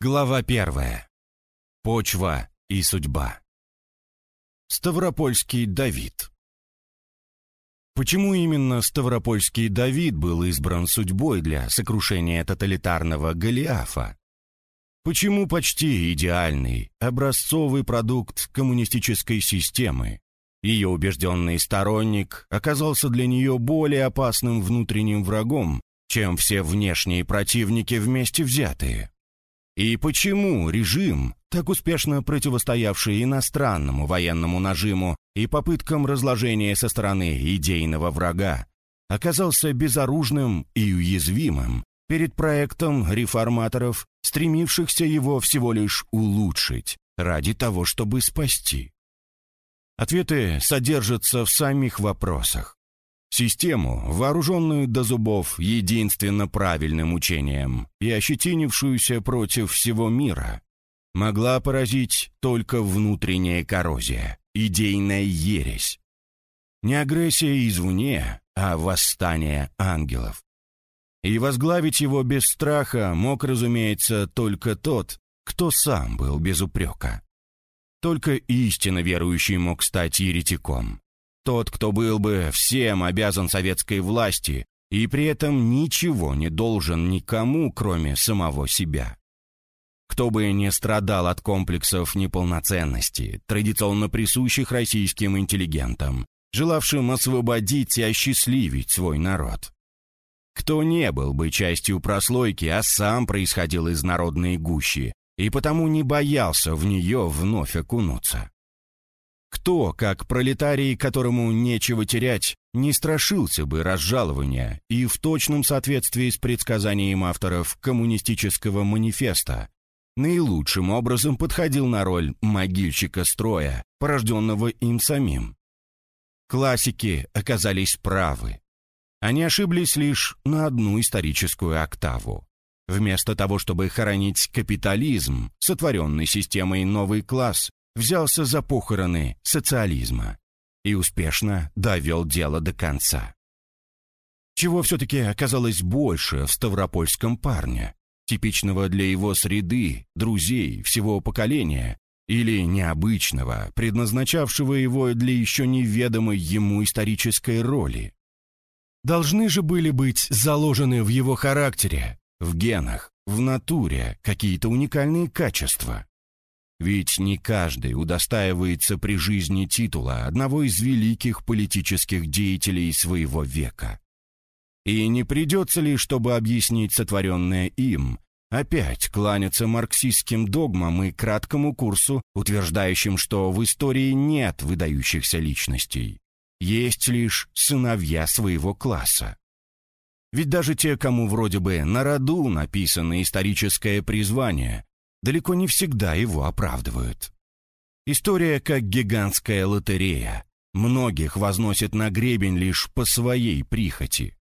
Глава первая. Почва и судьба. Ставропольский Давид. Почему именно Ставропольский Давид был избран судьбой для сокрушения тоталитарного Голиафа? Почему почти идеальный, образцовый продукт коммунистической системы, ее убежденный сторонник оказался для нее более опасным внутренним врагом, чем все внешние противники вместе взятые? И почему режим, так успешно противостоявший иностранному военному нажиму и попыткам разложения со стороны идейного врага, оказался безоружным и уязвимым перед проектом реформаторов, стремившихся его всего лишь улучшить ради того, чтобы спасти? Ответы содержатся в самих вопросах. Систему, вооруженную до зубов единственно правильным учением и ощетинившуюся против всего мира, могла поразить только внутренняя коррозия, идейная ересь. Не агрессия извне, а восстание ангелов. И возглавить его без страха мог, разумеется, только тот, кто сам был без упрека. Только истинно верующий мог стать еретиком. Тот, кто был бы всем обязан советской власти и при этом ничего не должен никому, кроме самого себя. Кто бы не страдал от комплексов неполноценности, традиционно присущих российским интеллигентам, желавшим освободить и осчастливить свой народ. Кто не был бы частью прослойки, а сам происходил из народной гущи, и потому не боялся в нее вновь окунуться. Кто, как пролетарий, которому нечего терять, не страшился бы разжалования и в точном соответствии с предсказанием авторов коммунистического манифеста, наилучшим образом подходил на роль могильщика строя, порожденного им самим. Классики оказались правы. Они ошиблись лишь на одну историческую октаву. Вместо того, чтобы хоронить капитализм, сотворенный системой новый класс, взялся за похороны социализма и успешно довел дело до конца. Чего все-таки оказалось больше в ставропольском парне, типичного для его среды, друзей, всего поколения, или необычного, предназначавшего его для еще неведомой ему исторической роли? Должны же были быть заложены в его характере, в генах, в натуре какие-то уникальные качества. Ведь не каждый удостаивается при жизни титула одного из великих политических деятелей своего века. И не придется ли, чтобы объяснить сотворенное им, опять кланяться марксистским догмам и краткому курсу, утверждающим, что в истории нет выдающихся личностей, есть лишь сыновья своего класса. Ведь даже те, кому вроде бы на роду написано историческое призвание, далеко не всегда его оправдывают. История как гигантская лотерея. Многих возносит на гребень лишь по своей прихоти.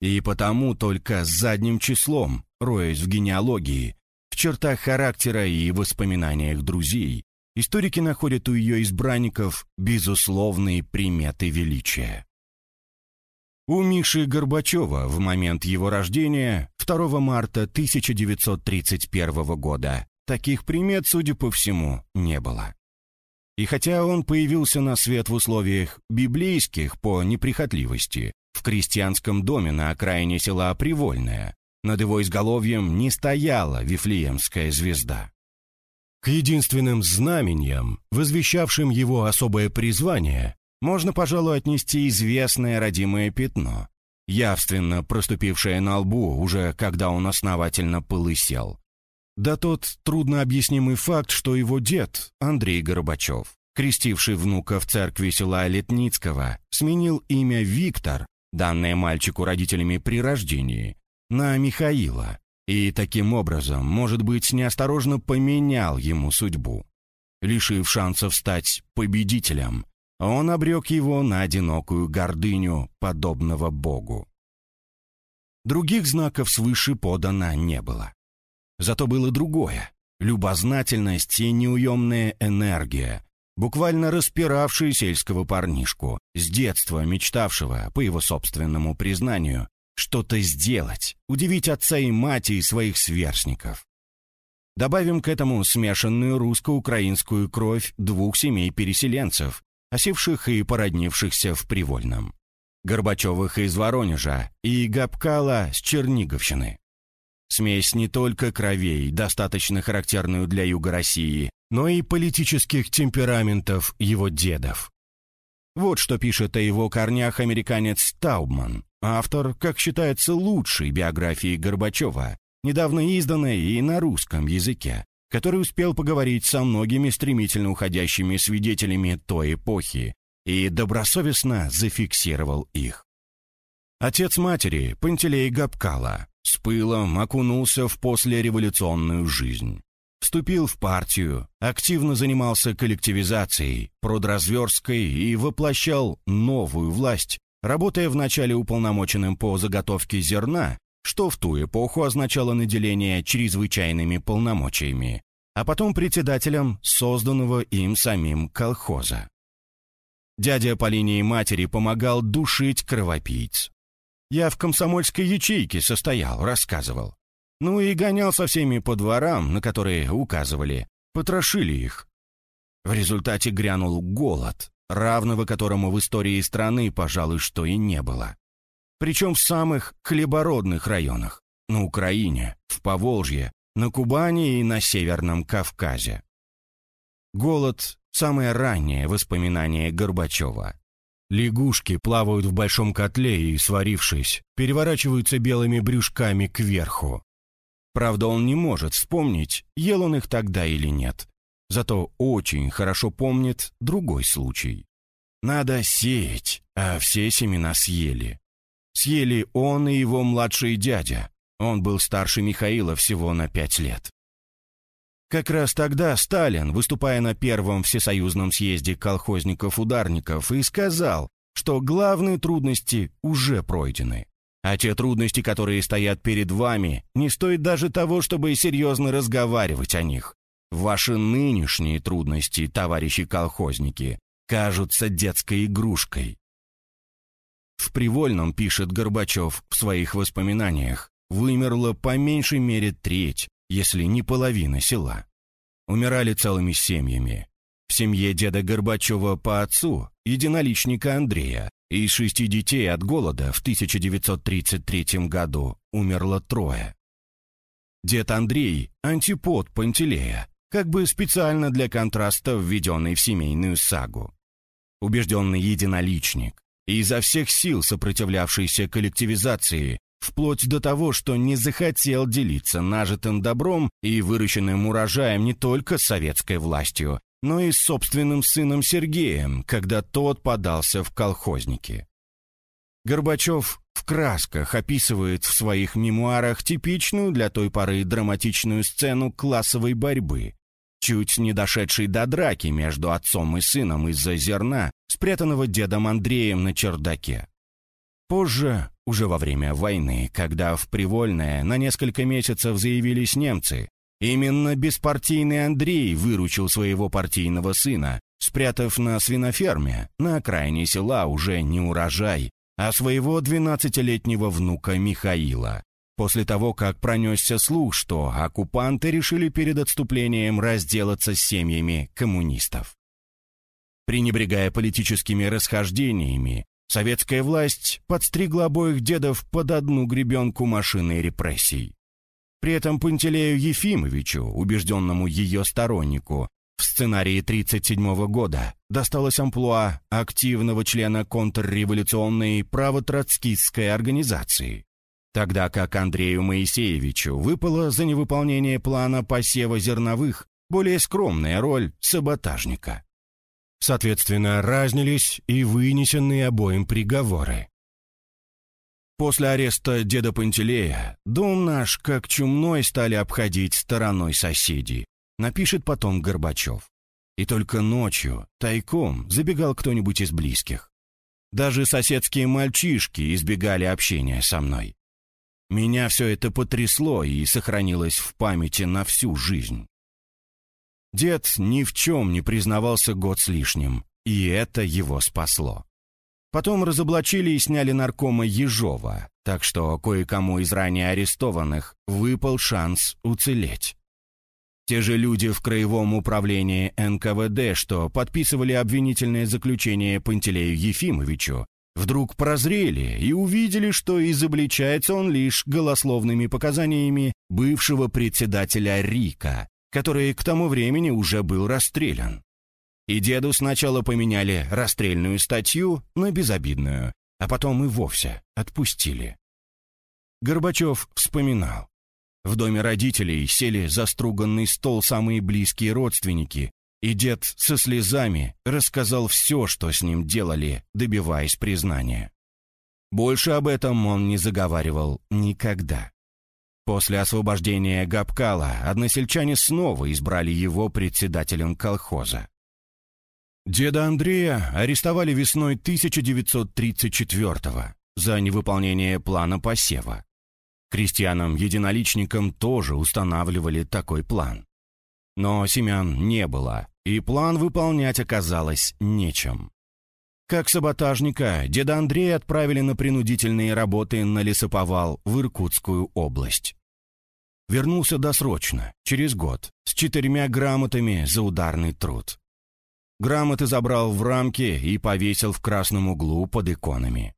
И потому только с задним числом, роясь в генеалогии, в чертах характера и воспоминаниях друзей, историки находят у ее избранников безусловные приметы величия. У Миши Горбачева в момент его рождения, 2 марта 1931 года, Таких примет, судя по всему, не было. И хотя он появился на свет в условиях библейских по неприхотливости, в крестьянском доме на окраине села Привольное, над его изголовьем не стояла Вифлеемская звезда. К единственным знамениям, возвещавшим его особое призвание, можно, пожалуй, отнести известное родимое пятно, явственно проступившее на лбу уже когда он основательно полысел, да тот труднообъяснимый факт, что его дед, Андрей Горбачев, крестивший внука в церкви села Летницкого, сменил имя Виктор, данное мальчику родителями при рождении, на Михаила, и таким образом, может быть, неосторожно поменял ему судьбу. Лишив шансов стать победителем, он обрек его на одинокую гордыню, подобного Богу. Других знаков свыше подано не было. Зато было другое — любознательность и неуемная энергия, буквально распиравшие сельского парнишку, с детства мечтавшего, по его собственному признанию, что-то сделать, удивить отца и мать и своих сверстников. Добавим к этому смешанную русско-украинскую кровь двух семей переселенцев, осевших и породнившихся в Привольном. Горбачевых из Воронежа и Габкала с Черниговщины. Смесь не только кровей, достаточно характерную для юга России, но и политических темпераментов его дедов. Вот что пишет о его корнях американец Таубман, автор, как считается, лучшей биографии Горбачева, недавно изданной и на русском языке, который успел поговорить со многими стремительно уходящими свидетелями той эпохи и добросовестно зафиксировал их. Отец матери, Пантелей Габкала, с пылом окунулся в послереволюционную жизнь. Вступил в партию, активно занимался коллективизацией, продразверсткой и воплощал новую власть, работая вначале уполномоченным по заготовке зерна, что в ту эпоху означало наделение чрезвычайными полномочиями, а потом председателем созданного им самим колхоза. Дядя по линии матери помогал душить кровопийц. Я в комсомольской ячейке состоял, рассказывал. Ну и гонял со всеми по дворам, на которые указывали, потрошили их. В результате грянул голод, равного которому в истории страны, пожалуй, что и не было. Причем в самых хлебородных районах. На Украине, в Поволжье, на Кубани и на Северном Кавказе. Голод – самое раннее воспоминание Горбачева. Лягушки плавают в большом котле и, сварившись, переворачиваются белыми брюшками кверху. Правда, он не может вспомнить, ел он их тогда или нет. Зато очень хорошо помнит другой случай. Надо сеять, а все семена съели. Съели он и его младший дядя. Он был старше Михаила всего на пять лет. Как раз тогда Сталин, выступая на первом всесоюзном съезде колхозников-ударников, и сказал, что главные трудности уже пройдены. А те трудности, которые стоят перед вами, не стоит даже того, чтобы серьезно разговаривать о них. Ваши нынешние трудности, товарищи колхозники, кажутся детской игрушкой. В Привольном, пишет Горбачев в своих воспоминаниях, вымерла по меньшей мере треть, если не половина села. Умирали целыми семьями. В семье деда Горбачева по отцу, единоличника Андрея, из шести детей от голода в 1933 году умерло трое. Дед Андрей – антипод Пантелея, как бы специально для контраста введенный в семейную сагу. Убежденный единоличник, и изо всех сил сопротивлявшийся коллективизации, вплоть до того, что не захотел делиться нажитым добром и выращенным урожаем не только советской властью, но и собственным сыном Сергеем, когда тот подался в колхозники. Горбачев в красках описывает в своих мемуарах типичную для той поры драматичную сцену классовой борьбы, чуть не дошедшей до драки между отцом и сыном из-за зерна, спрятанного дедом Андреем на чердаке. Позже, уже во время войны, когда в Привольное на несколько месяцев заявились немцы, именно беспартийный Андрей выручил своего партийного сына, спрятав на свиноферме на окраине села уже не урожай, а своего 12-летнего внука Михаила. После того, как пронесся слух, что оккупанты решили перед отступлением разделаться с семьями коммунистов. Пренебрегая политическими расхождениями, Советская власть подстригла обоих дедов под одну гребенку машины репрессий. При этом Пантелею Ефимовичу, убежденному ее стороннику, в сценарии 1937 года досталось амплуа активного члена контрреволюционной правотроцкистской организации, тогда как Андрею Моисеевичу выпала за невыполнение плана посева зерновых более скромная роль саботажника. Соответственно, разнились и вынесенные обоим приговоры. После ареста деда Пантелея дом наш, как чумной, стали обходить стороной соседей, напишет потом Горбачев. И только ночью, тайком, забегал кто-нибудь из близких. Даже соседские мальчишки избегали общения со мной. Меня все это потрясло и сохранилось в памяти на всю жизнь. Дед ни в чем не признавался год с лишним, и это его спасло. Потом разоблачили и сняли наркома Ежова, так что кое-кому из ранее арестованных выпал шанс уцелеть. Те же люди в краевом управлении НКВД, что подписывали обвинительное заключение Пантелею Ефимовичу, вдруг прозрели и увидели, что изобличается он лишь голословными показаниями бывшего председателя РИКа, который к тому времени уже был расстрелян. И деду сначала поменяли расстрельную статью на безобидную, а потом и вовсе отпустили. Горбачев вспоминал. В доме родителей сели за струганный стол самые близкие родственники, и дед со слезами рассказал все, что с ним делали, добиваясь признания. Больше об этом он не заговаривал никогда. После освобождения Габкала односельчане снова избрали его председателем колхоза. Деда Андрея арестовали весной 1934-го за невыполнение плана посева. Крестьянам-единоличникам тоже устанавливали такой план. Но семян не было, и план выполнять оказалось нечем. Как саботажника, деда Андрея отправили на принудительные работы на лесоповал в Иркутскую область. Вернулся досрочно, через год, с четырьмя грамотами за ударный труд. Грамоты забрал в рамки и повесил в красном углу под иконами.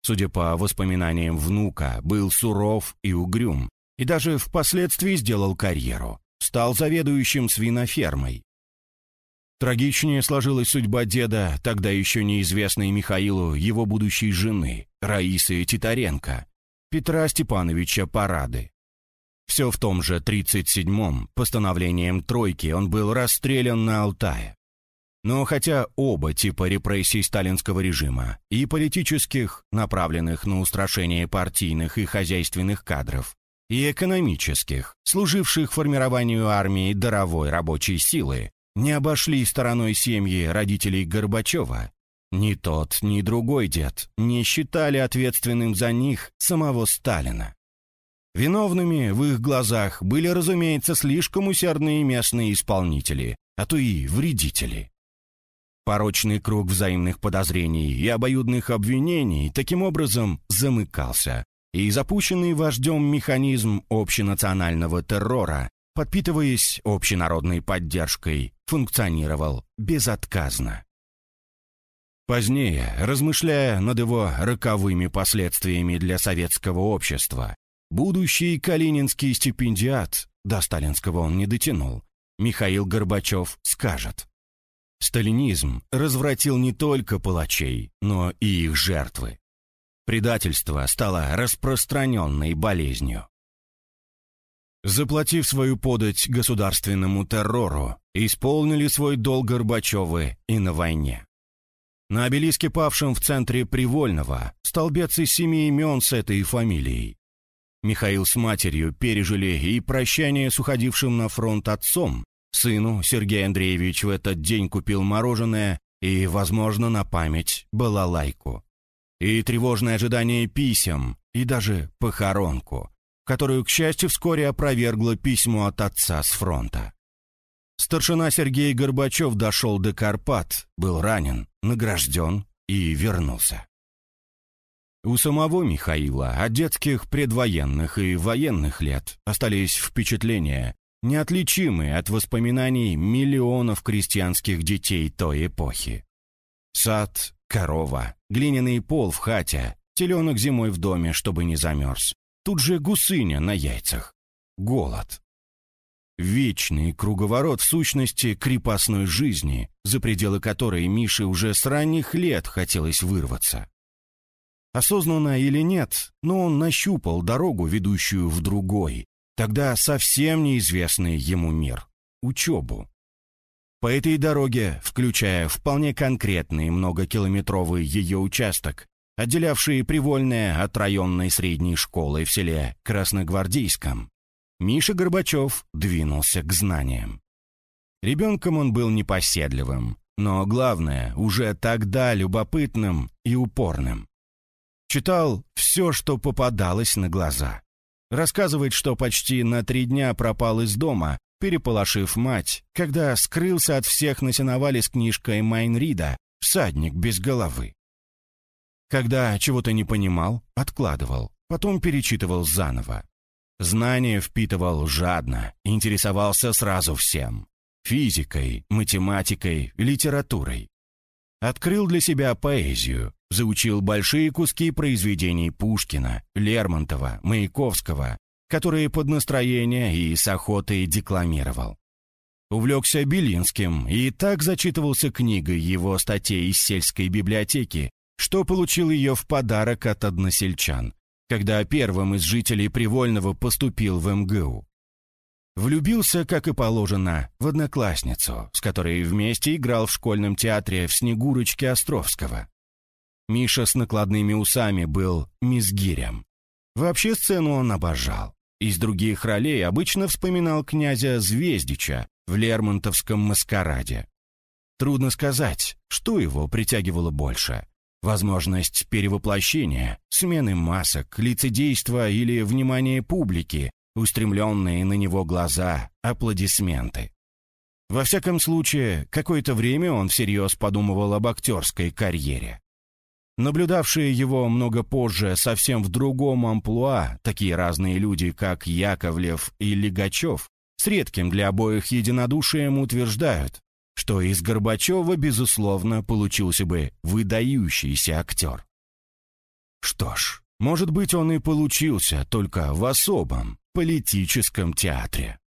Судя по воспоминаниям внука, был суров и угрюм, и даже впоследствии сделал карьеру. Стал заведующим свинофермой. Трагичнее сложилась судьба деда, тогда еще неизвестной Михаилу, его будущей жены, Раисы Титаренко, Петра Степановича Парады. Все в том же 37-м постановлением «тройки» он был расстрелян на Алтае. Но хотя оба типа репрессий сталинского режима, и политических, направленных на устрашение партийных и хозяйственных кадров, и экономических, служивших формированию армии даровой рабочей силы, не обошли стороной семьи родителей Горбачева, ни тот, ни другой дед не считали ответственным за них самого Сталина. Виновными в их глазах были, разумеется, слишком усердные местные исполнители, а то и вредители. Порочный круг взаимных подозрений и обоюдных обвинений таким образом замыкался, и запущенный вождем механизм общенационального террора, подпитываясь общенародной поддержкой, функционировал безотказно. Позднее, размышляя над его роковыми последствиями для советского общества, будущий калининский стипендиат, до сталинского он не дотянул, Михаил Горбачев скажет, Сталинизм развратил не только палачей, но и их жертвы. Предательство стало распространенной болезнью. Заплатив свою подать государственному террору, исполнили свой долг Горбачевы и на войне. На обелиске павшем в центре Привольного столбец из семи имен с этой фамилией. Михаил с матерью пережили и прощание с уходившим на фронт отцом, Сыну Сергей Андреевич в этот день купил мороженое и, возможно, на память балалайку. И тревожное ожидание писем, и даже похоронку, которую, к счастью, вскоре опровергло письмо от отца с фронта. Старшина Сергей Горбачев дошел до Карпат, был ранен, награжден и вернулся. У самого Михаила от детских предвоенных и военных лет остались впечатления, неотличимы от воспоминаний миллионов крестьянских детей той эпохи. Сад, корова, глиняный пол в хате, теленок зимой в доме, чтобы не замерз. Тут же гусыня на яйцах. Голод. Вечный круговорот в сущности крепостной жизни, за пределы которой Мише уже с ранних лет хотелось вырваться. Осознанно или нет, но он нащупал дорогу, ведущую в другой, тогда совсем неизвестный ему мир — учебу. По этой дороге, включая вполне конкретный многокилометровый ее участок, отделявший Привольное от районной средней школы в селе Красногвардейском, Миша Горбачев двинулся к знаниям. Ребенком он был непоседливым, но главное, уже тогда любопытным и упорным. Читал все, что попадалось на глаза. Рассказывает, что почти на три дня пропал из дома, переполошив мать, когда скрылся от всех на сеновале с книжкой Майнрида «Всадник без головы». Когда чего-то не понимал, откладывал, потом перечитывал заново. Знания впитывал жадно, интересовался сразу всем. Физикой, математикой, литературой. Открыл для себя поэзию, заучил большие куски произведений Пушкина, Лермонтова, Маяковского, которые под настроение и с охотой декламировал. Увлекся Белинским и так зачитывался книгой его статей из сельской библиотеки, что получил ее в подарок от односельчан, когда первым из жителей Привольного поступил в МГУ. Влюбился, как и положено, в одноклассницу, с которой вместе играл в школьном театре в «Снегурочке» Островского. Миша с накладными усами был мизгирем. Вообще сцену он обожал. Из других ролей обычно вспоминал князя Звездича в Лермонтовском маскараде. Трудно сказать, что его притягивало больше. Возможность перевоплощения, смены масок, лицедейства или внимание публики, устремленные на него глаза, аплодисменты. Во всяком случае, какое-то время он всерьез подумывал об актерской карьере. Наблюдавшие его много позже совсем в другом амплуа, такие разные люди, как Яковлев и Легачев, с редким для обоих единодушием утверждают, что из Горбачева, безусловно, получился бы выдающийся актер. Что ж, может быть, он и получился только в особом политическом театре.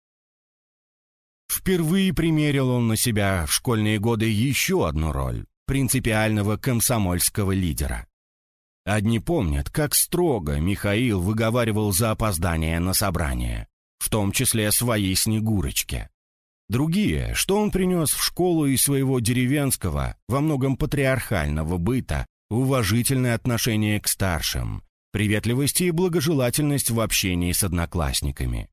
Впервые примерил он на себя в школьные годы еще одну роль принципиального комсомольского лидера. Одни помнят, как строго Михаил выговаривал за опоздание на собрание, в том числе своей Снегурочке. Другие, что он принес в школу из своего деревенского, во многом патриархального быта, уважительное отношение к старшим, приветливость и благожелательность в общении с одноклассниками.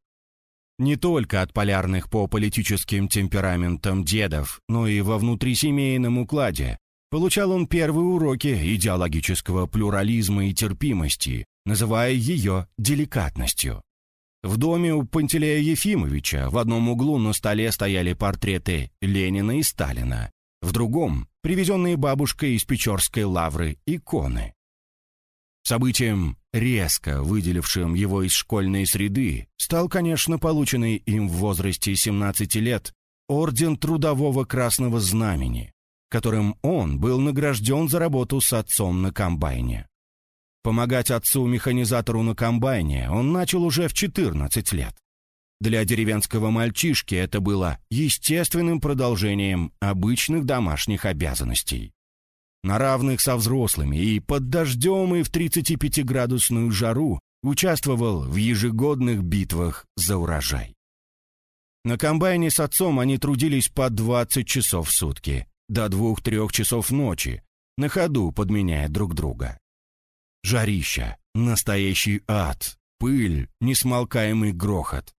Не только от полярных по политическим темпераментам дедов, но и во внутрисемейном укладе, Получал он первые уроки идеологического плюрализма и терпимости, называя ее деликатностью. В доме у Пантелея Ефимовича в одном углу на столе стояли портреты Ленина и Сталина, в другом — привезенные бабушкой из Печорской лавры иконы. Событием, резко выделившим его из школьной среды, стал, конечно, полученный им в возрасте 17 лет Орден Трудового Красного Знамени, которым он был награжден за работу с отцом на комбайне. Помогать отцу-механизатору на комбайне он начал уже в 14 лет. Для деревенского мальчишки это было естественным продолжением обычных домашних обязанностей. На равных со взрослыми и под дождем и в 35-градусную жару участвовал в ежегодных битвах за урожай. На комбайне с отцом они трудились по 20 часов в сутки, до двух-трех часов ночи, на ходу подменяя друг друга. Жарища, настоящий ад, пыль, несмолкаемый грохот.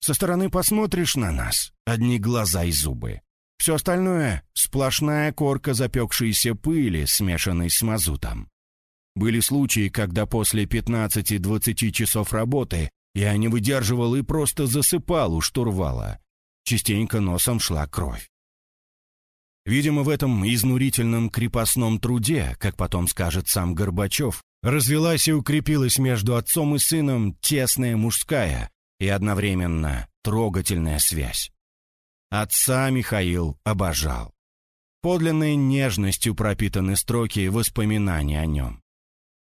Со стороны посмотришь на нас, одни глаза и зубы. Все остальное — сплошная корка запекшейся пыли, смешанной с мазутом. Были случаи, когда после 15-20 часов работы я не выдерживал и просто засыпал у штурвала. Частенько носом шла кровь. Видимо, в этом изнурительном крепостном труде, как потом скажет сам Горбачев, развелась и укрепилась между отцом и сыном тесная мужская и одновременно трогательная связь. Отца Михаил обожал. Подлинной нежностью пропитаны строки воспоминаний о нем.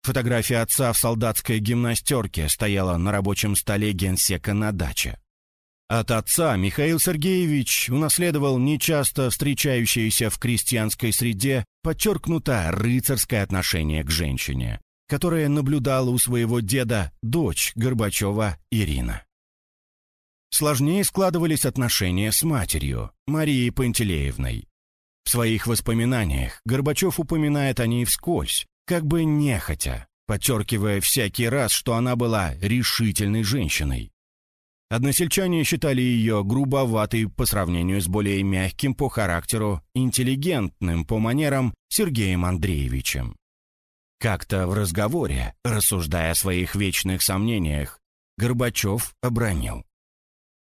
Фотография отца в солдатской гимнастерке стояла на рабочем столе генсека на даче. От отца Михаил Сергеевич унаследовал нечасто встречающееся в крестьянской среде подчеркнуто рыцарское отношение к женщине, которое наблюдала у своего деда дочь Горбачева Ирина. Сложнее складывались отношения с матерью, Марией Пантелеевной. В своих воспоминаниях Горбачев упоминает о ней вскользь, как бы нехотя, подчеркивая всякий раз, что она была решительной женщиной, Односельчане считали ее грубоватой по сравнению с более мягким по характеру, интеллигентным по манерам Сергеем Андреевичем. Как-то в разговоре, рассуждая о своих вечных сомнениях, Горбачев обронил.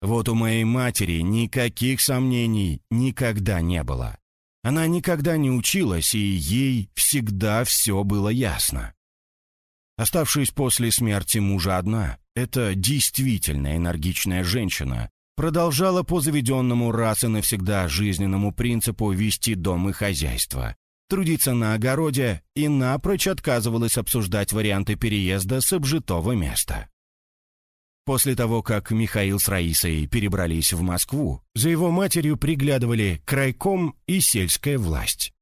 «Вот у моей матери никаких сомнений никогда не было. Она никогда не училась, и ей всегда все было ясно. Оставшись после смерти мужа одна, эта действительно энергичная женщина продолжала по заведенному раз и навсегда жизненному принципу вести дом и хозяйство, трудиться на огороде и напрочь отказывалась обсуждать варианты переезда с обжитого места. После того, как Михаил с Раисой перебрались в Москву, за его матерью приглядывали крайком и сельская власть.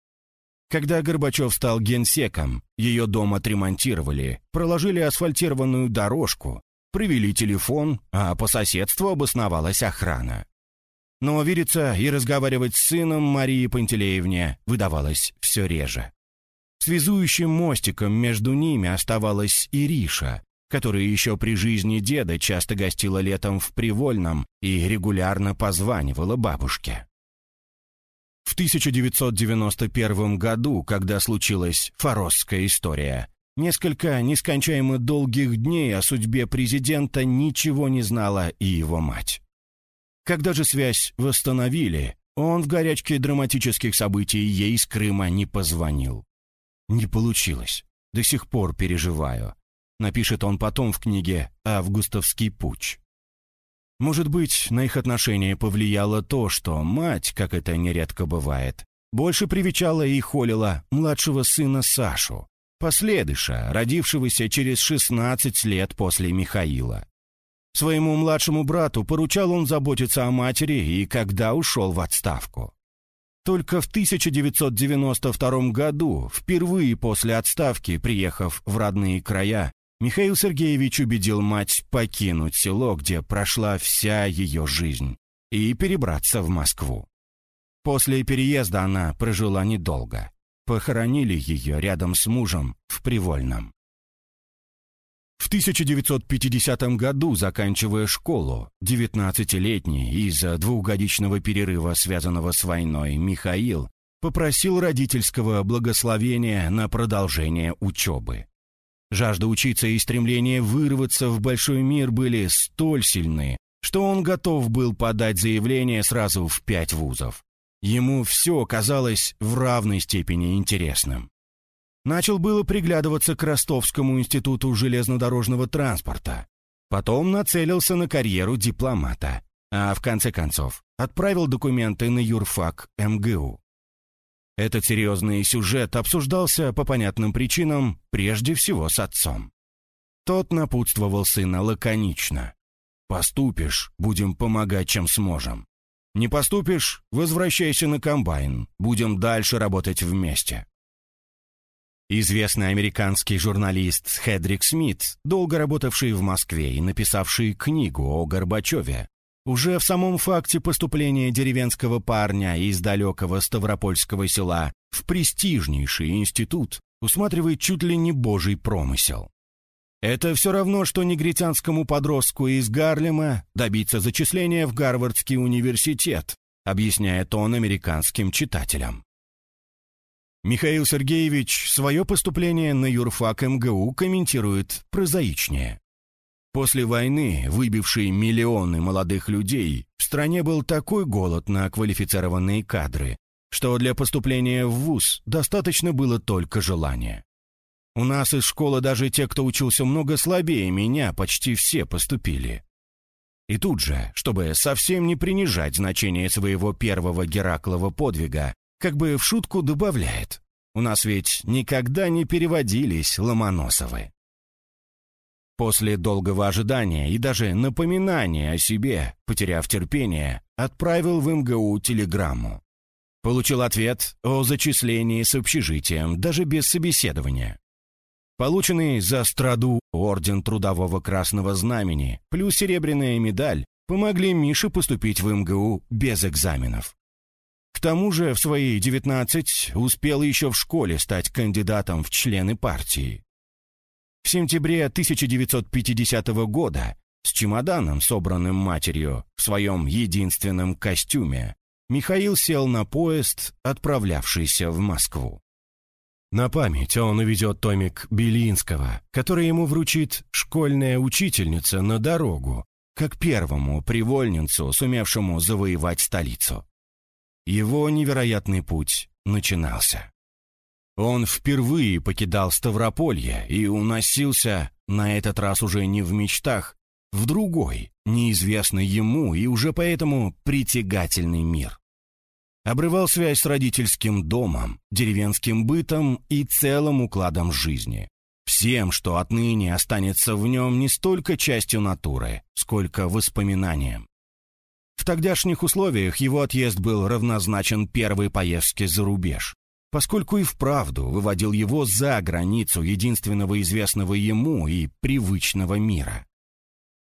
Когда Горбачев стал генсеком, ее дом отремонтировали, проложили асфальтированную дорожку, привели телефон, а по соседству обосновалась охрана. Но видеться и разговаривать с сыном Марии Пантелеевне выдавалось все реже. Связующим мостиком между ними оставалась Ириша, которая еще при жизни деда часто гостила летом в Привольном и регулярно позванивала бабушке. В 1991 году, когда случилась Форосская история, несколько нескончаемо долгих дней о судьбе президента ничего не знала и его мать. Когда же связь восстановили, он в горячке драматических событий ей из Крыма не позвонил. Не получилось. До сих пор переживаю. Напишет он потом в книге «Августовский путь». Может быть, на их отношения повлияло то, что мать, как это нередко бывает, больше привечала и холила младшего сына Сашу, последыша, родившегося через 16 лет после Михаила. Своему младшему брату поручал он заботиться о матери и когда ушел в отставку. Только в 1992 году, впервые после отставки, приехав в родные края, Михаил Сергеевич убедил мать покинуть село, где прошла вся ее жизнь, и перебраться в Москву. После переезда она прожила недолго. Похоронили ее рядом с мужем в Привольном. В 1950 году, заканчивая школу, 19-летний из-за двухгодичного перерыва, связанного с войной, Михаил попросил родительского благословения на продолжение учебы. Жажда учиться и стремление вырваться в большой мир были столь сильны, что он готов был подать заявление сразу в пять вузов. Ему все казалось в равной степени интересным. Начал было приглядываться к Ростовскому институту железнодорожного транспорта. Потом нацелился на карьеру дипломата, а в конце концов отправил документы на юрфак МГУ. Этот серьезный сюжет обсуждался по понятным причинам прежде всего с отцом. Тот напутствовал сына лаконично. «Поступишь, будем помогать, чем сможем. Не поступишь, возвращайся на комбайн, будем дальше работать вместе». Известный американский журналист Хедрик Смит, долго работавший в Москве и написавший книгу о Горбачеве, уже в самом факте поступления деревенского парня из далекого Ставропольского села в престижнейший институт усматривает чуть ли не божий промысел. Это все равно, что негритянскому подростку из Гарлема добиться зачисления в Гарвардский университет, объясняет он американским читателям. Михаил Сергеевич свое поступление на юрфак МГУ комментирует прозаичнее. После войны, выбившей миллионы молодых людей, в стране был такой голод на квалифицированные кадры, что для поступления в ВУЗ достаточно было только желания. У нас из школы даже те, кто учился много слабее меня, почти все поступили. И тут же, чтобы совсем не принижать значение своего первого Гераклова подвига, как бы в шутку добавляет, у нас ведь никогда не переводились Ломоносовы. После долгого ожидания и даже напоминания о себе, потеряв терпение, отправил в МГУ телеграмму. Получил ответ о зачислении с общежитием, даже без собеседования. Полученный за страду Орден Трудового Красного Знамени плюс серебряная медаль помогли Мише поступить в МГУ без экзаменов. К тому же в свои 19 успел еще в школе стать кандидатом в члены партии. В сентябре 1950 года с чемоданом, собранным матерью, в своем единственном костюме, Михаил сел на поезд, отправлявшийся в Москву. На память он увезет томик Белинского, который ему вручит школьная учительница на дорогу, как первому привольненцу, сумевшему завоевать столицу. Его невероятный путь начинался. Он впервые покидал Ставрополье и уносился, на этот раз уже не в мечтах, в другой, неизвестный ему и уже поэтому притягательный мир. Обрывал связь с родительским домом, деревенским бытом и целым укладом жизни. Всем, что отныне останется в нем не столько частью натуры, сколько воспоминанием. В тогдашних условиях его отъезд был равнозначен первой поездке за рубеж, поскольку и вправду выводил его за границу единственного известного ему и привычного мира.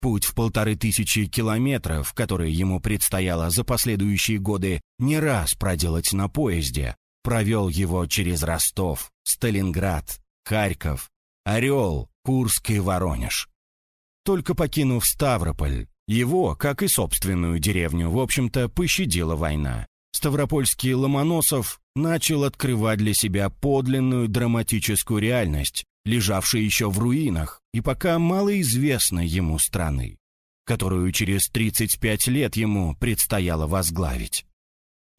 Путь в полторы тысячи километров, который ему предстояло за последующие годы не раз проделать на поезде, провел его через Ростов, Сталинград, Харьков, Орел, Курск и Воронеж. Только покинув Ставрополь, его, как и собственную деревню, в общем-то, пощадила война. Ставропольский Ломоносов начал открывать для себя подлинную драматическую реальность, лежавшую еще в руинах и пока малоизвестной ему страны, которую через 35 лет ему предстояло возглавить.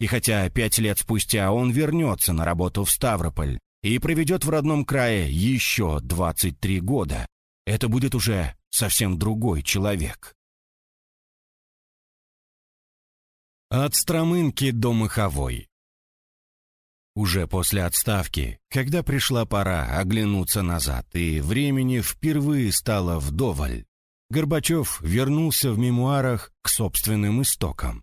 И хотя пять лет спустя он вернется на работу в Ставрополь и проведет в родном крае еще 23 года, это будет уже совсем другой человек. От Стромынки до Маховой. Уже после отставки, когда пришла пора оглянуться назад, и времени впервые стало вдоволь, Горбачев вернулся в мемуарах к собственным истокам.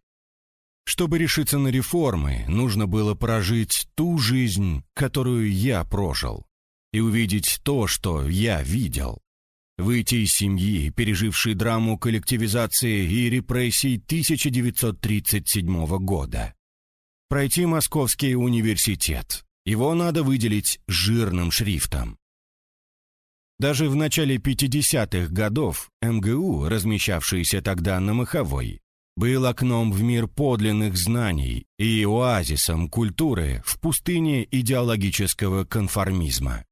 Чтобы решиться на реформы, нужно было прожить ту жизнь, которую я прожил, и увидеть то, что я видел. Выйти из семьи, пережившей драму коллективизации и репрессий 1937 года. Пройти Московский университет. Его надо выделить жирным шрифтом. Даже в начале 50-х годов МГУ, размещавшийся тогда на Маховой, был окном в мир подлинных знаний и оазисом культуры в пустыне идеологического конформизма.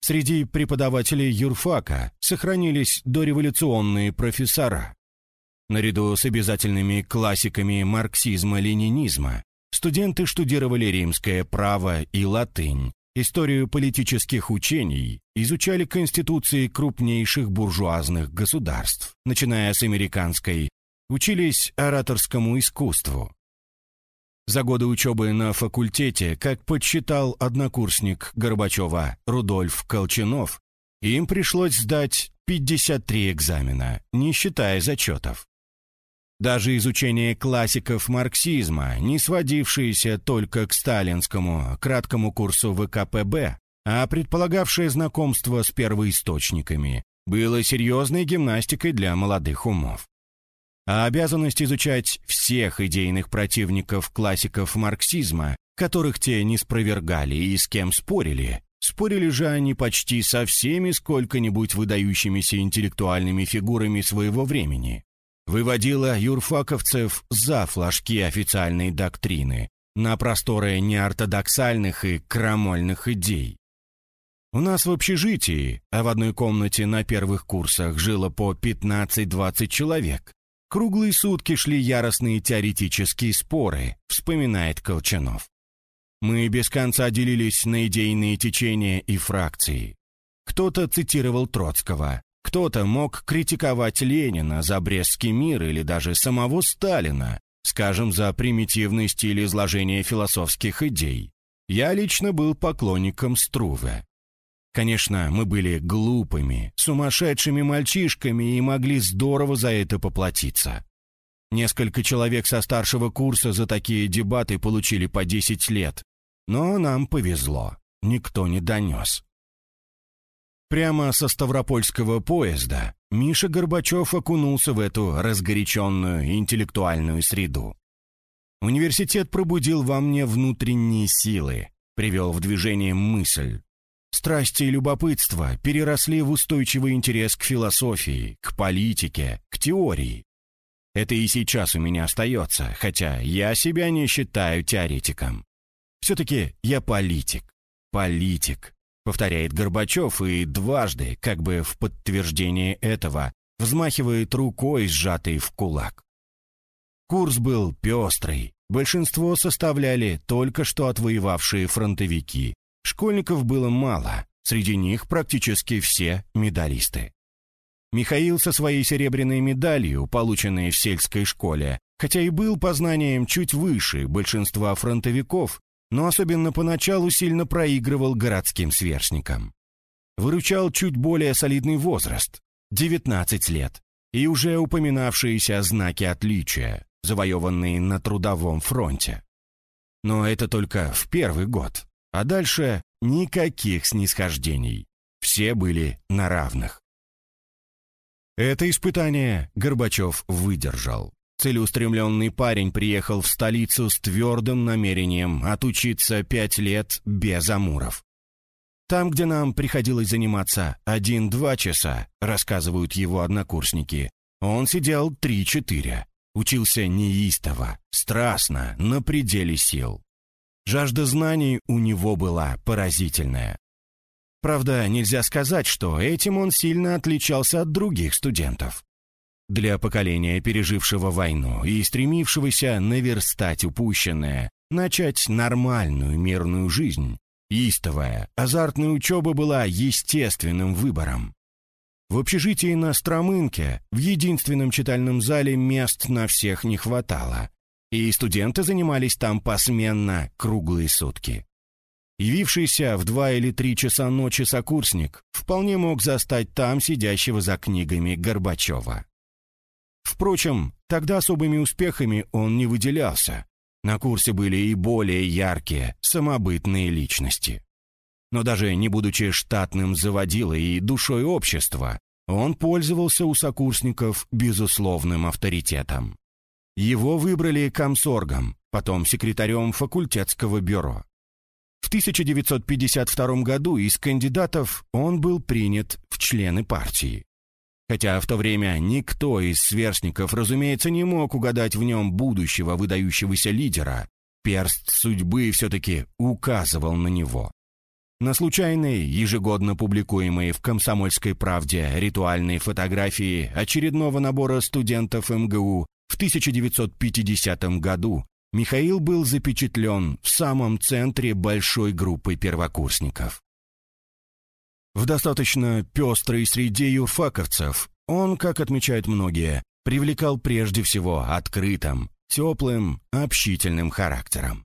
Среди преподавателей юрфака сохранились дореволюционные профессора. Наряду с обязательными классиками марксизма-ленинизма студенты штудировали римское право и латынь, историю политических учений, изучали конституции крупнейших буржуазных государств, начиная с американской, учились ораторскому искусству, за годы учебы на факультете, как подсчитал однокурсник Горбачева Рудольф Колчанов, им пришлось сдать 53 экзамена, не считая зачетов. Даже изучение классиков марксизма, не сводившееся только к сталинскому краткому курсу ВКПБ, а предполагавшее знакомство с первоисточниками, было серьезной гимнастикой для молодых умов а обязанность изучать всех идейных противников классиков марксизма, которых те не спровергали и с кем спорили. Спорили же они почти со всеми сколько-нибудь выдающимися интеллектуальными фигурами своего времени. Выводила юрфаковцев за флажки официальной доктрины, на просторы неортодоксальных и крамольных идей. У нас в общежитии, а в одной комнате на первых курсах жило по 15-20 человек, Круглые сутки шли яростные теоретические споры, вспоминает Колчанов. Мы без конца делились на идейные течения и фракции. Кто-то цитировал Троцкого, кто-то мог критиковать Ленина за Брестский мир или даже самого Сталина, скажем, за примитивный стиль изложения философских идей. Я лично был поклонником Струве. Конечно, мы были глупыми, сумасшедшими мальчишками и могли здорово за это поплатиться. Несколько человек со старшего курса за такие дебаты получили по 10 лет. Но нам повезло, никто не донес. Прямо со Ставропольского поезда Миша Горбачев окунулся в эту разгоряченную интеллектуальную среду. Университет пробудил во мне внутренние силы, привел в движение мысль, Страсти и любопытство переросли в устойчивый интерес к философии, к политике, к теории. Это и сейчас у меня остается, хотя я себя не считаю теоретиком. Все-таки я политик. Политик, повторяет Горбачев и дважды, как бы в подтверждение этого, взмахивает рукой, сжатой в кулак. Курс был пестрый, большинство составляли только что отвоевавшие фронтовики, Школьников было мало, среди них практически все медалисты. Михаил со своей серебряной медалью, полученной в сельской школе, хотя и был по знаниям чуть выше большинства фронтовиков, но особенно поначалу сильно проигрывал городским сверстникам. Выручал чуть более солидный возраст — 19 лет, и уже упоминавшиеся знаки отличия, завоеванные на трудовом фронте. Но это только в первый год, а дальше никаких снисхождений. Все были на равных. Это испытание Горбачев выдержал. Целеустремленный парень приехал в столицу с твердым намерением отучиться пять лет без амуров. Там, где нам приходилось заниматься один-два часа, рассказывают его однокурсники, он сидел три-четыре. Учился неистово, страстно, на пределе сил. Жажда знаний у него была поразительная. Правда, нельзя сказать, что этим он сильно отличался от других студентов. Для поколения, пережившего войну и стремившегося наверстать упущенное, начать нормальную мирную жизнь, истовая, азартная учеба была естественным выбором. В общежитии на Стромынке в единственном читальном зале мест на всех не хватало, и студенты занимались там посменно круглые сутки. Явившийся в два или три часа ночи сокурсник вполне мог застать там сидящего за книгами Горбачева. Впрочем, тогда особыми успехами он не выделялся. На курсе были и более яркие, самобытные личности. Но даже не будучи штатным заводилой и душой общества, он пользовался у сокурсников безусловным авторитетом. Его выбрали комсоргом, потом секретарем факультетского бюро. В 1952 году из кандидатов он был принят в члены партии. Хотя в то время никто из сверстников, разумеется, не мог угадать в нем будущего выдающегося лидера, перст судьбы все-таки указывал на него. На случайной, ежегодно публикуемой в «Комсомольской правде» ритуальной фотографии очередного набора студентов МГУ в 1950 году Михаил был запечатлен в самом центре большой группы первокурсников. В достаточно пестрой среде юрфаковцев он, как отмечают многие, привлекал прежде всего открытым, теплым, общительным характером.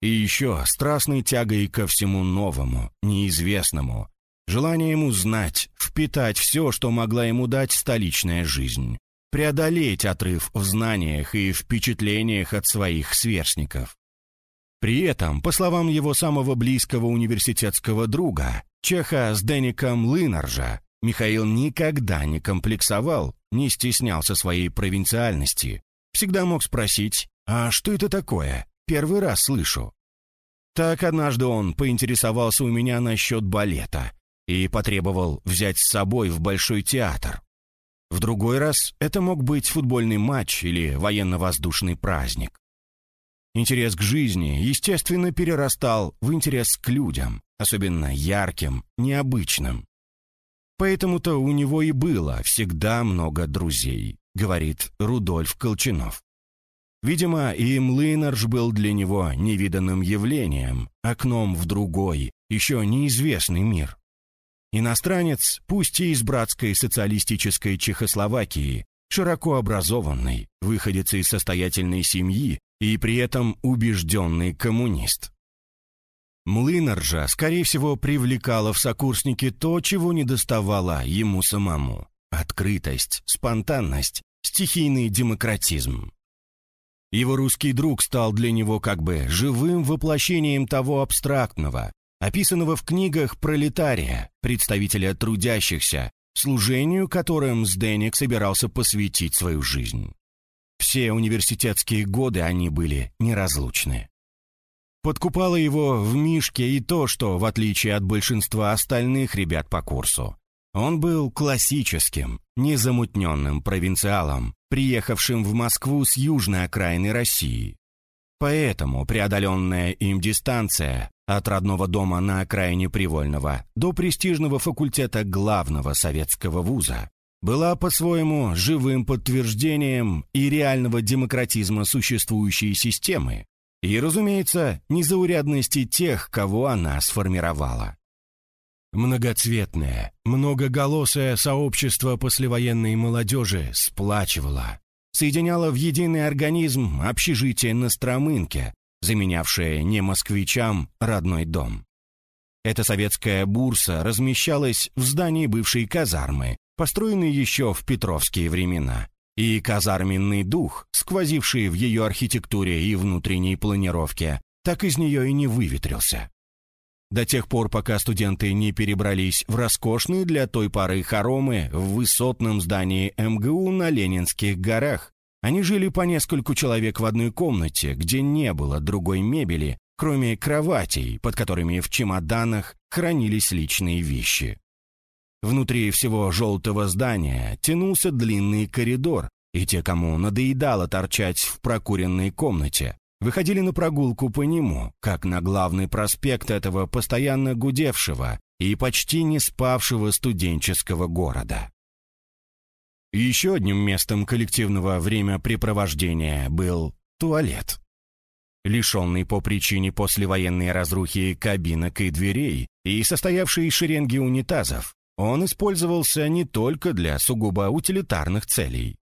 И еще страстной тягой ко всему новому, неизвестному, желанием узнать, впитать все, что могла ему дать столичная жизнь, преодолеть отрыв в знаниях и впечатлениях от своих сверстников. При этом, по словам его самого близкого университетского друга, чеха с Деником Лынаржа, Михаил никогда не комплексовал, не стеснялся своей провинциальности. Всегда мог спросить, а что это такое? Первый раз слышу. Так однажды он поинтересовался у меня насчет балета и потребовал взять с собой в Большой театр. В другой раз это мог быть футбольный матч или военно-воздушный праздник. Интерес к жизни, естественно, перерастал в интерес к людям, особенно ярким, необычным. Поэтому-то у него и было всегда много друзей, говорит Рудольф Колчанов. Видимо, и Млынарж был для него невиданным явлением, окном в другой, еще неизвестный мир. Иностранец, пусть и из братской социалистической Чехословакии, широко образованный, выходец из состоятельной семьи и при этом убежденный коммунист. Млынаржа, скорее всего, привлекала в сокурсники то, чего не доставало ему самому. Открытость, спонтанность, стихийный демократизм. Его русский друг стал для него как бы живым воплощением того абстрактного, описанного в книгах пролетария, представителя трудящихся, служению которым Сденик собирался посвятить свою жизнь. Все университетские годы они были неразлучны. Подкупало его в Мишке и то, что, в отличие от большинства остальных ребят по курсу, он был классическим, незамутненным провинциалом, приехавшим в Москву с южной окраины России. Поэтому преодоленная им дистанция от родного дома на окраине Привольного до престижного факультета главного советского вуза была по-своему живым подтверждением и реального демократизма существующей системы, и, разумеется, незаурядности тех, кого она сформировала. Многоцветное, многоголосое сообщество послевоенной молодежи сплачивало, соединяло в единый организм общежитие на Стромынке, заменявшее не москвичам родной дом. Эта советская бурса размещалась в здании бывшей казармы, построенной еще в петровские времена, и казарменный дух, сквозивший в ее архитектуре и внутренней планировке, так из нее и не выветрился. До тех пор, пока студенты не перебрались в роскошные для той поры хоромы в высотном здании МГУ на Ленинских горах, они жили по нескольку человек в одной комнате, где не было другой мебели, кроме кроватей, под которыми в чемоданах хранились личные вещи. Внутри всего желтого здания тянулся длинный коридор, и те, кому надоедало торчать в прокуренной комнате, выходили на прогулку по нему, как на главный проспект этого постоянно гудевшего и почти не спавшего студенческого города. Еще одним местом коллективного времяпрепровождения был туалет. Лишенный по причине послевоенной разрухи кабинок и дверей и состоявший из шеренги унитазов, он использовался не только для сугубо утилитарных целей.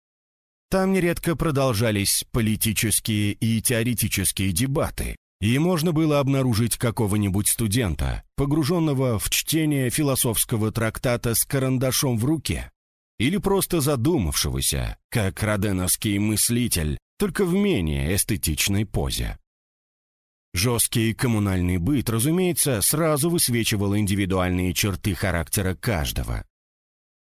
Там нередко продолжались политические и теоретические дебаты, и можно было обнаружить какого-нибудь студента, погруженного в чтение философского трактата с карандашом в руке, или просто задумавшегося, как роденовский мыслитель, только в менее эстетичной позе. Жесткий коммунальный быт, разумеется, сразу высвечивал индивидуальные черты характера каждого.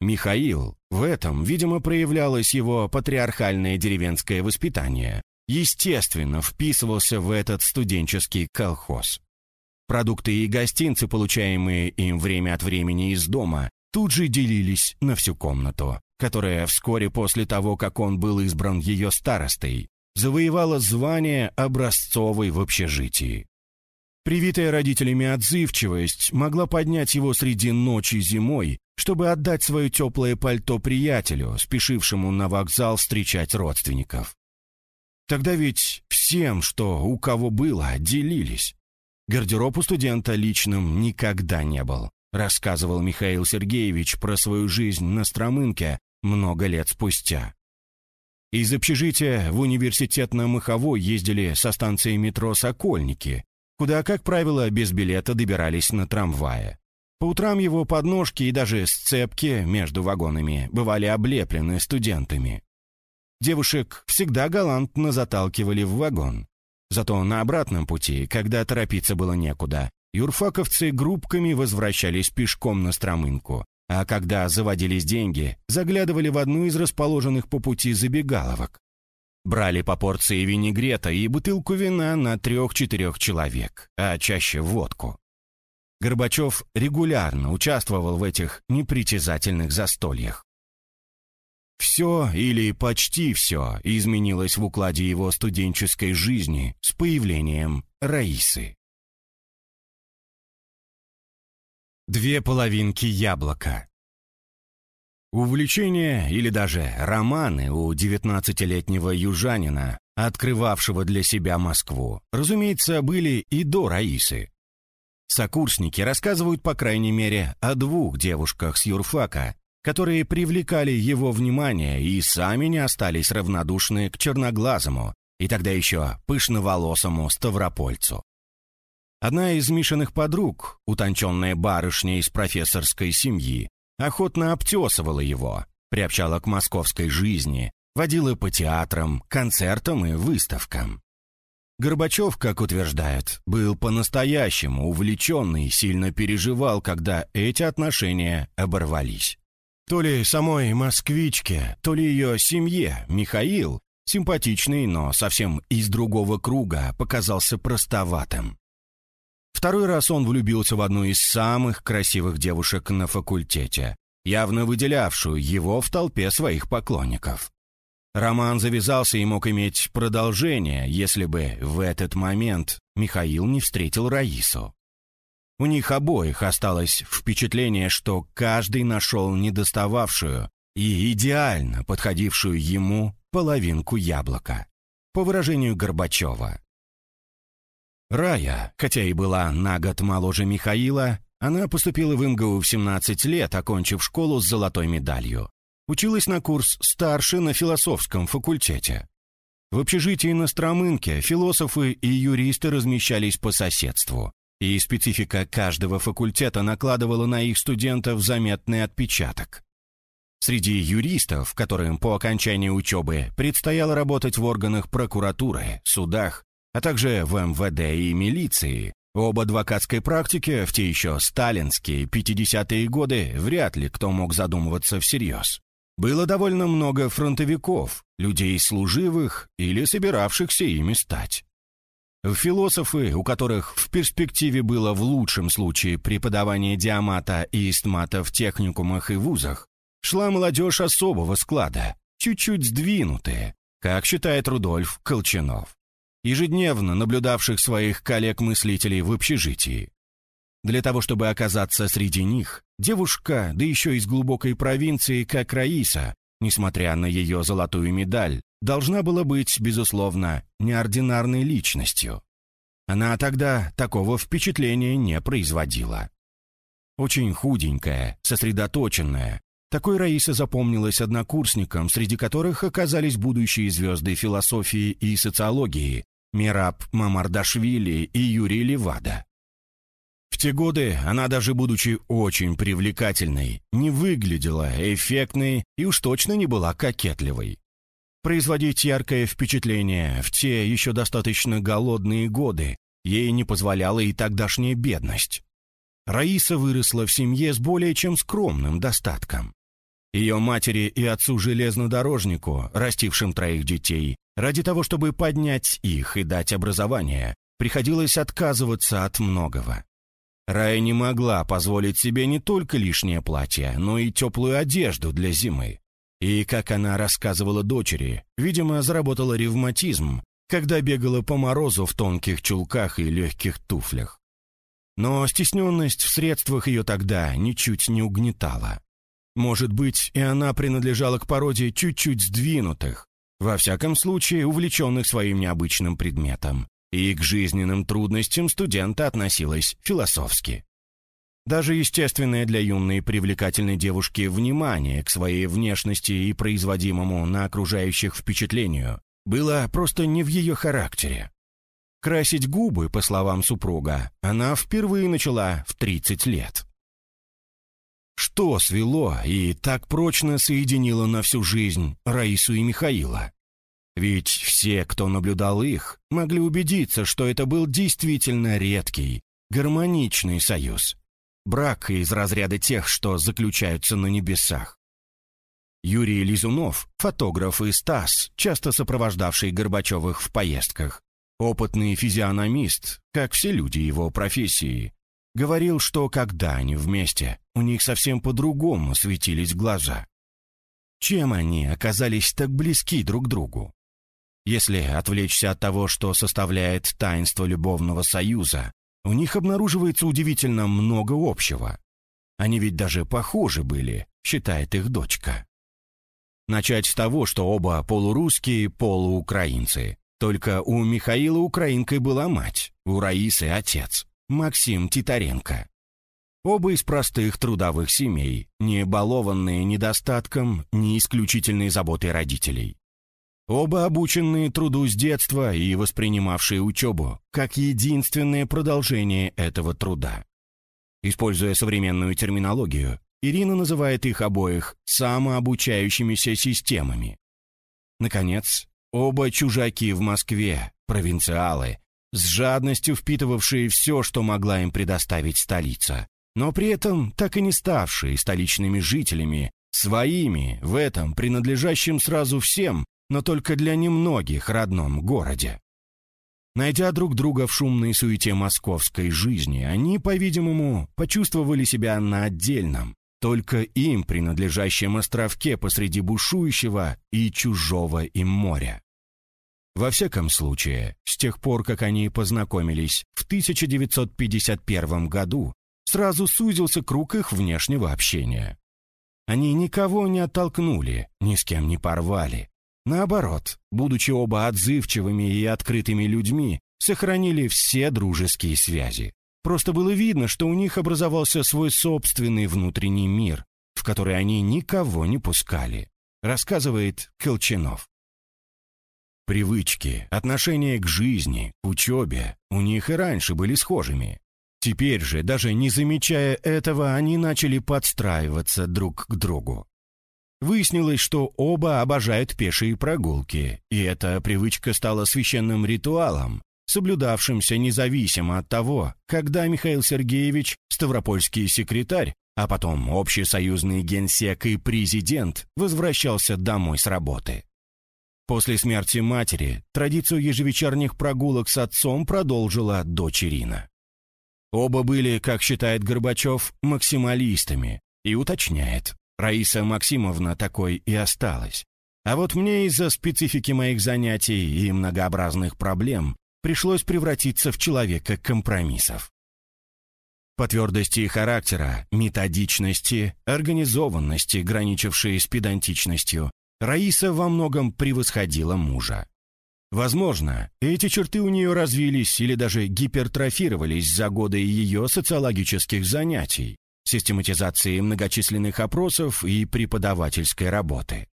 Михаил, в этом, видимо, проявлялось его патриархальное деревенское воспитание, естественно вписывался в этот студенческий колхоз. Продукты и гостинцы, получаемые им время от времени из дома, тут же делились на всю комнату, которая вскоре после того, как он был избран ее старостой, завоевала звание образцовой в общежитии. Привитая родителями отзывчивость могла поднять его среди ночи зимой чтобы отдать свое теплое пальто приятелю, спешившему на вокзал встречать родственников. Тогда ведь всем, что у кого было, делились. Гардероб у студента личным никогда не был, рассказывал Михаил Сергеевич про свою жизнь на Стромынке много лет спустя. Из общежития в университет на Маховой ездили со станции метро «Сокольники», куда, как правило, без билета добирались на трамвае. По утрам его подножки и даже сцепки между вагонами бывали облеплены студентами. Девушек всегда галантно заталкивали в вагон. Зато на обратном пути, когда торопиться было некуда, юрфаковцы группками возвращались пешком на Стромынку, а когда заводились деньги, заглядывали в одну из расположенных по пути забегаловок. Брали по порции винегрета и бутылку вина на трех-четырех человек, а чаще водку. Горбачев регулярно участвовал в этих непритязательных застольях. Все или почти все изменилось в укладе его студенческой жизни с появлением Раисы. Две половинки яблока. Увлечения или даже романы у девятнадцатилетнего южанина, открывавшего для себя Москву, разумеется, были и до Раисы. Сокурсники рассказывают, по крайней мере, о двух девушках с юрфака, которые привлекали его внимание и сами не остались равнодушны к черноглазому и тогда еще пышноволосому ставропольцу. Одна из Мишиных подруг, утонченная барышня из профессорской семьи, охотно обтесывала его, приобщала к московской жизни, водила по театрам, концертам и выставкам. Горбачев, как утверждают, был по-настоящему увлечен и сильно переживал, когда эти отношения оборвались. То ли самой москвичке, то ли ее семье Михаил, симпатичный, но совсем из другого круга, показался простоватым. Второй раз он влюбился в одну из самых красивых девушек на факультете, явно выделявшую его в толпе своих поклонников. Роман завязался и мог иметь продолжение, если бы в этот момент Михаил не встретил Раису. У них обоих осталось впечатление, что каждый нашел недостававшую и идеально подходившую ему половинку яблока, по выражению Горбачева. Рая, хотя и была на год моложе Михаила, Она поступила в МГУ в 17 лет, окончив школу с золотой медалью. Училась на курс старше на философском факультете. В общежитии на Стромынке философы и юристы размещались по соседству, и специфика каждого факультета накладывала на их студентов заметный отпечаток. Среди юристов, которым по окончании учебы предстояло работать в органах прокуратуры, судах, а также в МВД и милиции, об адвокатской практике в те еще сталинские 50-е годы вряд ли кто мог задумываться всерьез. Было довольно много фронтовиков, людей служивых или собиравшихся ими стать. Философы, у которых в перспективе было в лучшем случае преподавание диамата и истмата в техникумах и вузах, шла молодежь особого склада, чуть-чуть сдвинутая, как считает Рудольф Колчанов, ежедневно наблюдавших своих коллег-мыслителей в общежитии. Для того, чтобы оказаться среди них, девушка, да еще из глубокой провинции, как Раиса, несмотря на ее золотую медаль, должна была быть, безусловно, неординарной личностью. Она тогда такого впечатления не производила. Очень худенькая, сосредоточенная, такой Раиса запомнилась однокурсникам, среди которых оказались будущие звезды философии и социологии Мираб Мамардашвили и Юрий Левада. В те годы она, даже будучи очень привлекательной, не выглядела эффектной и уж точно не была кокетливой. Производить яркое впечатление в те еще достаточно голодные годы ей не позволяла и тогдашняя бедность. Раиса выросла в семье с более чем скромным достатком. Ее матери и отцу-железнодорожнику, растившим троих детей, ради того, чтобы поднять их и дать образование, приходилось отказываться от многого. Рая не могла позволить себе не только лишнее платье, но и теплую одежду для зимы. И, как она рассказывала дочери, видимо, заработала ревматизм, когда бегала по морозу в тонких чулках и легких туфлях. Но стесненность в средствах ее тогда ничуть не угнетала. Может быть, и она принадлежала к породе чуть-чуть сдвинутых, во всяком случае увлеченных своим необычным предметом, и к жизненным трудностям студента относилась философски. Даже естественное для юной привлекательной девушки внимание к своей внешности и производимому на окружающих впечатлению было просто не в ее характере. Красить губы, по словам супруга, она впервые начала в 30 лет. Что свело и так прочно соединило на всю жизнь Раису и Михаила? Ведь все, кто наблюдал их, могли убедиться, что это был действительно редкий, гармоничный союз. Брак из разряда тех, что заключаются на небесах. Юрий Лизунов, фотограф и Стас, часто сопровождавший Горбачевых в поездках, опытный физиономист, как все люди его профессии, Говорил, что когда они вместе, у них совсем по-другому светились глаза. Чем они оказались так близки друг к другу? Если отвлечься от того, что составляет таинство любовного союза, у них обнаруживается удивительно много общего. Они ведь даже похожи были, считает их дочка. Начать с того, что оба полурусские, полуукраинцы. Только у Михаила украинкой была мать, у Раисы отец. Максим Титаренко. Оба из простых трудовых семей, не балованные недостатком, ни исключительной заботой родителей. Оба обученные труду с детства и воспринимавшие учебу как единственное продолжение этого труда. Используя современную терминологию, Ирина называет их обоих самообучающимися системами. Наконец, оба чужаки в Москве, провинциалы, с жадностью впитывавшие все, что могла им предоставить столица, но при этом так и не ставшие столичными жителями, своими в этом принадлежащем сразу всем, но только для немногих родном городе. Найдя друг друга в шумной суете московской жизни, они, по-видимому, почувствовали себя на отдельном, только им принадлежащем островке посреди бушующего и чужого им моря. Во всяком случае, с тех пор, как они познакомились в 1951 году, сразу сузился круг их внешнего общения. Они никого не оттолкнули, ни с кем не порвали. Наоборот, будучи оба отзывчивыми и открытыми людьми, сохранили все дружеские связи. Просто было видно, что у них образовался свой собственный внутренний мир, в который они никого не пускали, рассказывает Колчанов. Привычки, отношение к жизни, учебе у них и раньше были схожими. Теперь же, даже не замечая этого, они начали подстраиваться друг к другу. Выяснилось, что оба обожают пешие прогулки, и эта привычка стала священным ритуалом, соблюдавшимся независимо от того, когда Михаил Сергеевич, ставропольский секретарь, а потом общесоюзный генсек и президент, возвращался домой с работы. После смерти матери традицию ежевечерних прогулок с отцом продолжила дочь Ирина. Оба были, как считает Горбачев, максималистами и уточняет, Раиса Максимовна такой и осталась. А вот мне из-за специфики моих занятий и многообразных проблем пришлось превратиться в человека компромиссов. По твердости характера, методичности, организованности, граничившей с педантичностью, Раиса во многом превосходила мужа. Возможно, эти черты у нее развились или даже гипертрофировались за годы ее социологических занятий, систематизации многочисленных опросов и преподавательской работы.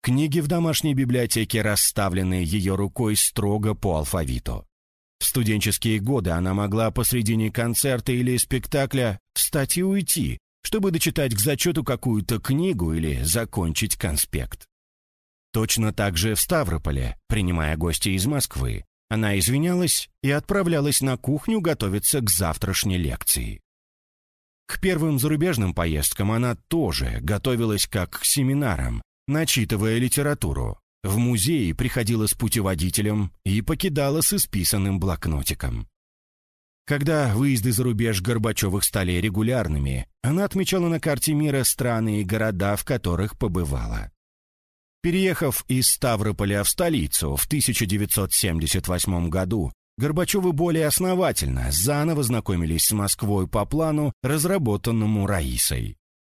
Книги в домашней библиотеке расставлены ее рукой строго по алфавиту. В студенческие годы она могла посредине концерта или спектакля встать и уйти, чтобы дочитать к зачету какую-то книгу или закончить конспект. Точно так же в Ставрополе, принимая гостей из Москвы, она извинялась и отправлялась на кухню готовиться к завтрашней лекции. К первым зарубежным поездкам она тоже готовилась как к семинарам, начитывая литературу. В музей приходила с путеводителем и покидала с исписанным блокнотиком. Когда выезды за рубеж Горбачевых стали регулярными, она отмечала на карте мира страны и города, в которых побывала. Переехав из Ставрополя в столицу в 1978 году, Горбачевы более основательно заново знакомились с Москвой по плану, разработанному Раисой.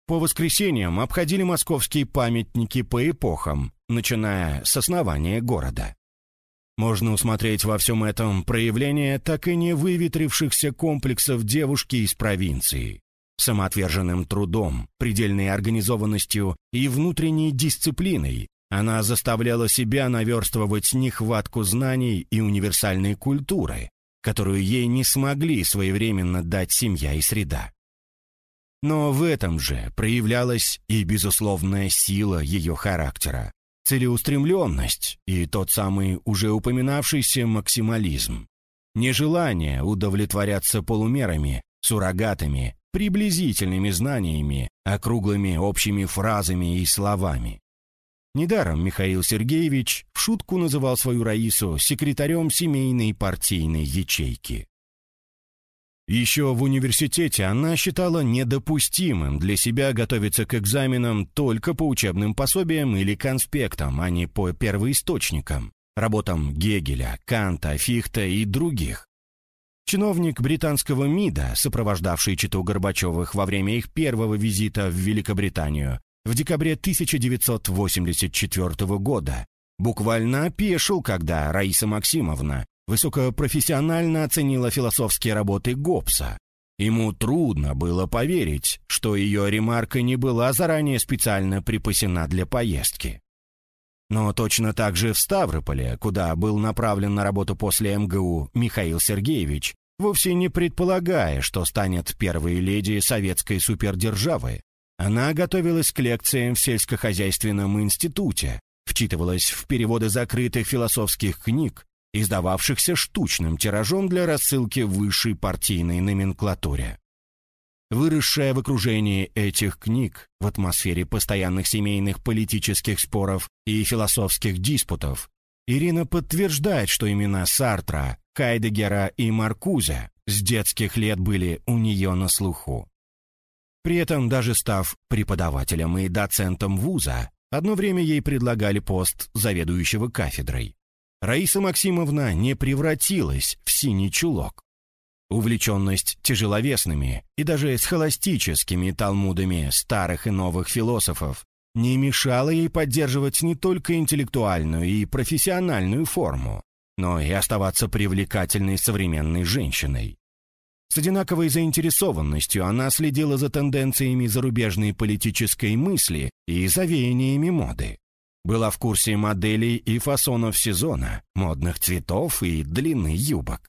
По воскресеньям обходили московские памятники по эпохам, начиная с основания города. Можно усмотреть во всем этом проявление так и не выветрившихся комплексов девушки из провинции. Самоотверженным трудом, предельной организованностью и внутренней дисциплиной она заставляла себя наверстывать нехватку знаний и универсальной культуры, которую ей не смогли своевременно дать семья и среда. Но в этом же проявлялась и безусловная сила ее характера, целеустремленность и тот самый уже упоминавшийся максимализм. Нежелание удовлетворяться полумерами, суррогатами, приблизительными знаниями, округлыми общими фразами и словами. Недаром Михаил Сергеевич в шутку называл свою Раису секретарем семейной партийной ячейки. Еще в университете она считала недопустимым для себя готовиться к экзаменам только по учебным пособиям или конспектам, а не по первоисточникам, работам Гегеля, Канта, Фихта и других. Чиновник британского МИДа, сопровождавший читу Горбачевых во время их первого визита в Великобританию, в декабре 1984 года буквально опешил, когда Раиса Максимовна высокопрофессионально оценила философские работы Гоббса. Ему трудно было поверить, что ее ремарка не была заранее специально припасена для поездки. Но точно так же в Ставрополе, куда был направлен на работу после МГУ Михаил Сергеевич, вовсе не предполагая, что станет первой леди советской супердержавы, она готовилась к лекциям в сельскохозяйственном институте, вчитывалась в переводы закрытых философских книг, издававшихся штучным тиражом для рассылки высшей партийной номенклатуре. Выросшая в окружении этих книг, в атмосфере постоянных семейных политических споров и философских диспутов, Ирина подтверждает, что имена Сартра, Хайдегера и Маркуза с детских лет были у нее на слуху. При этом, даже став преподавателем и доцентом вуза, одно время ей предлагали пост заведующего кафедрой. Раиса Максимовна не превратилась в синий чулок. Увлеченность тяжеловесными и даже схоластическими талмудами старых и новых философов не мешала ей поддерживать не только интеллектуальную и профессиональную форму, но и оставаться привлекательной современной женщиной. С одинаковой заинтересованностью она следила за тенденциями зарубежной политической мысли и завеяниями моды. Была в курсе моделей и фасонов сезона, модных цветов и длины юбок.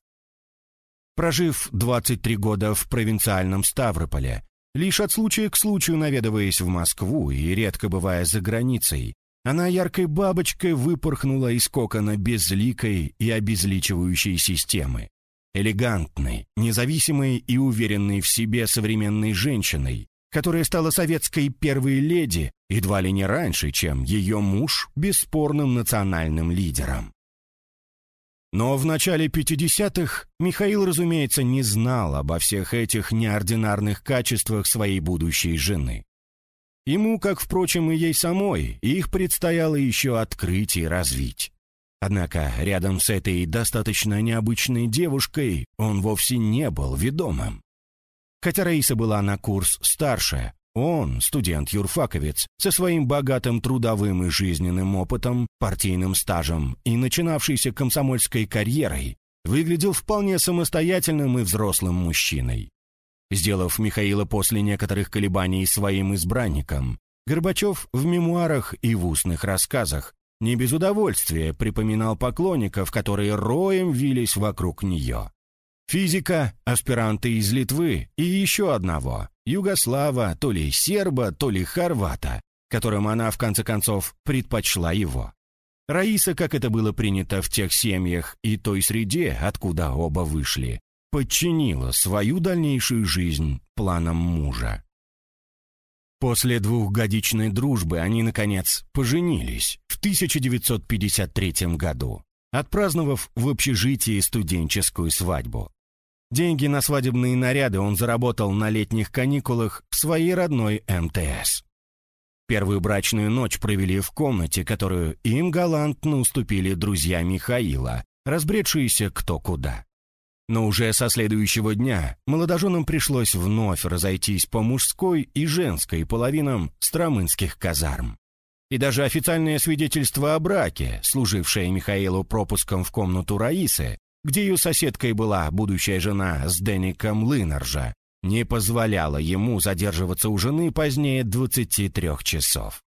Прожив 23 года в провинциальном Ставрополе, лишь от случая к случаю наведываясь в Москву и редко бывая за границей, она яркой бабочкой выпорхнула из кокона безликой и обезличивающей системы. Элегантной, независимой и уверенной в себе современной женщиной, которая стала советской первой леди едва ли не раньше, чем ее муж бесспорным национальным лидером. Но в начале 50-х Михаил, разумеется, не знал обо всех этих неординарных качествах своей будущей жены. Ему, как, впрочем, и ей самой, их предстояло еще открыть и развить. Однако рядом с этой достаточно необычной девушкой он вовсе не был ведомым. Хотя Раиса была на курс старше, он, студент-юрфаковец, со своим богатым трудовым и жизненным опытом, партийным стажем и начинавшейся комсомольской карьерой, выглядел вполне самостоятельным и взрослым мужчиной. Сделав Михаила после некоторых колебаний своим избранником, Горбачев в мемуарах и в устных рассказах не без удовольствия припоминал поклонников, которые роем вились вокруг нее. Физика, аспиранты из Литвы и еще одного, югослава, то ли серба, то ли хорвата, которым она, в конце концов, предпочла его. Раиса, как это было принято в тех семьях и той среде, откуда оба вышли, подчинила свою дальнейшую жизнь планам мужа. После двухгодичной дружбы они, наконец, поженились 1953 году, отпраздновав в общежитии студенческую свадьбу. Деньги на свадебные наряды он заработал на летних каникулах в своей родной МТС. Первую брачную ночь провели в комнате, которую им галантно уступили друзья Михаила, разбредшиеся кто куда. Но уже со следующего дня молодоженам пришлось вновь разойтись по мужской и женской половинам стромынских казарм. И даже официальное свидетельство о браке, служившее Михаилу пропуском в комнату Раисы, где ее соседкой была будущая жена с Деником Лынаржа, не позволяло ему задерживаться у жены позднее 23 часов.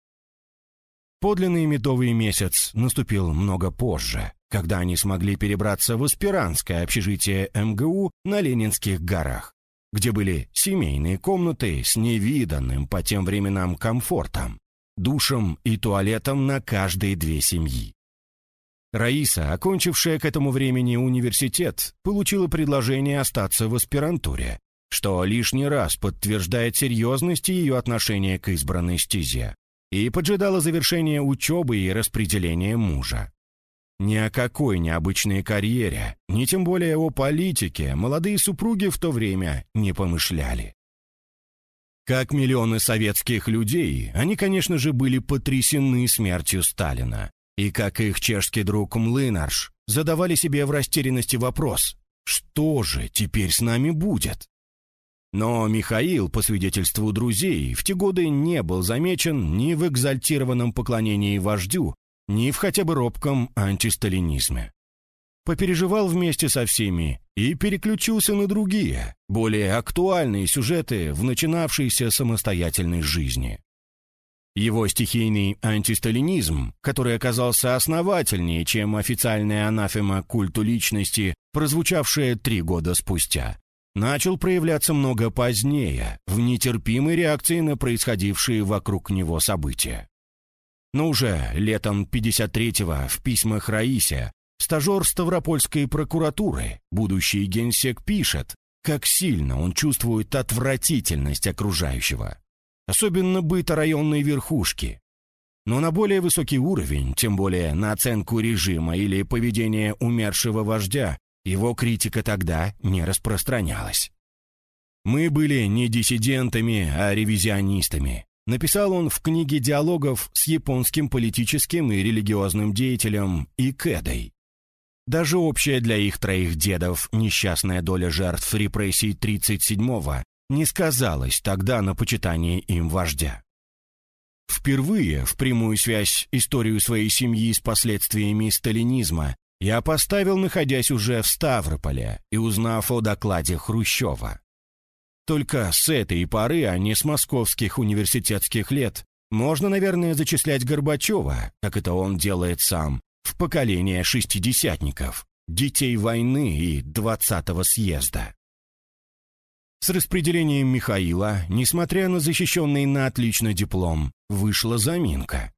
Подлинный медовый месяц наступил много позже, когда они смогли перебраться в аспирантское общежитие МГУ на Ленинских горах, где были семейные комнаты с невиданным по тем временам комфортом, душем и туалетом на каждые две семьи. Раиса, окончившая к этому времени университет, получила предложение остаться в аспирантуре, что лишний раз подтверждает серьезность ее отношения к избранной стезе, и поджидала завершения учебы и распределения мужа. Ни о какой необычной карьере, ни тем более о политике молодые супруги в то время не помышляли. Как миллионы советских людей, они, конечно же, были потрясены смертью Сталина, и, как их чешский друг Млынарш, задавали себе в растерянности вопрос, что же теперь с нами будет? Но Михаил, по свидетельству друзей, в те годы не был замечен ни в экзальтированном поклонении вождю, ни в хотя бы робком антисталинизме. Попереживал вместе со всеми и переключился на другие, более актуальные сюжеты в начинавшейся самостоятельной жизни. Его стихийный антисталинизм, который оказался основательнее, чем официальная анафема культу личности, прозвучавшая три года спустя, начал проявляться много позднее, в нетерпимой реакции на происходившие вокруг него события. Но уже летом 53-го в письмах Раисе стажер Ставропольской прокуратуры, будущий генсек, пишет, как сильно он чувствует отвратительность окружающего особенно быта районной верхушки. Но на более высокий уровень, тем более на оценку режима или поведения умершего вождя, его критика тогда не распространялась. «Мы были не диссидентами, а ревизионистами», написал он в книге диалогов с японским политическим и религиозным деятелем Икэдой. Даже общая для их троих дедов несчастная доля жертв репрессий 37-го не сказалось тогда на почитании им вождя. Впервые в прямую связь историю своей семьи с последствиями сталинизма я поставил, находясь уже в Ставрополе и узнав о докладе Хрущева. Только с этой поры, а не с московских университетских лет, можно, наверное, зачислять Горбачева, как это он делает сам, в поколение шестидесятников, детей войны и двадцатого съезда. С распределением Михаила, несмотря на защищенный на отлично диплом, вышла заминка.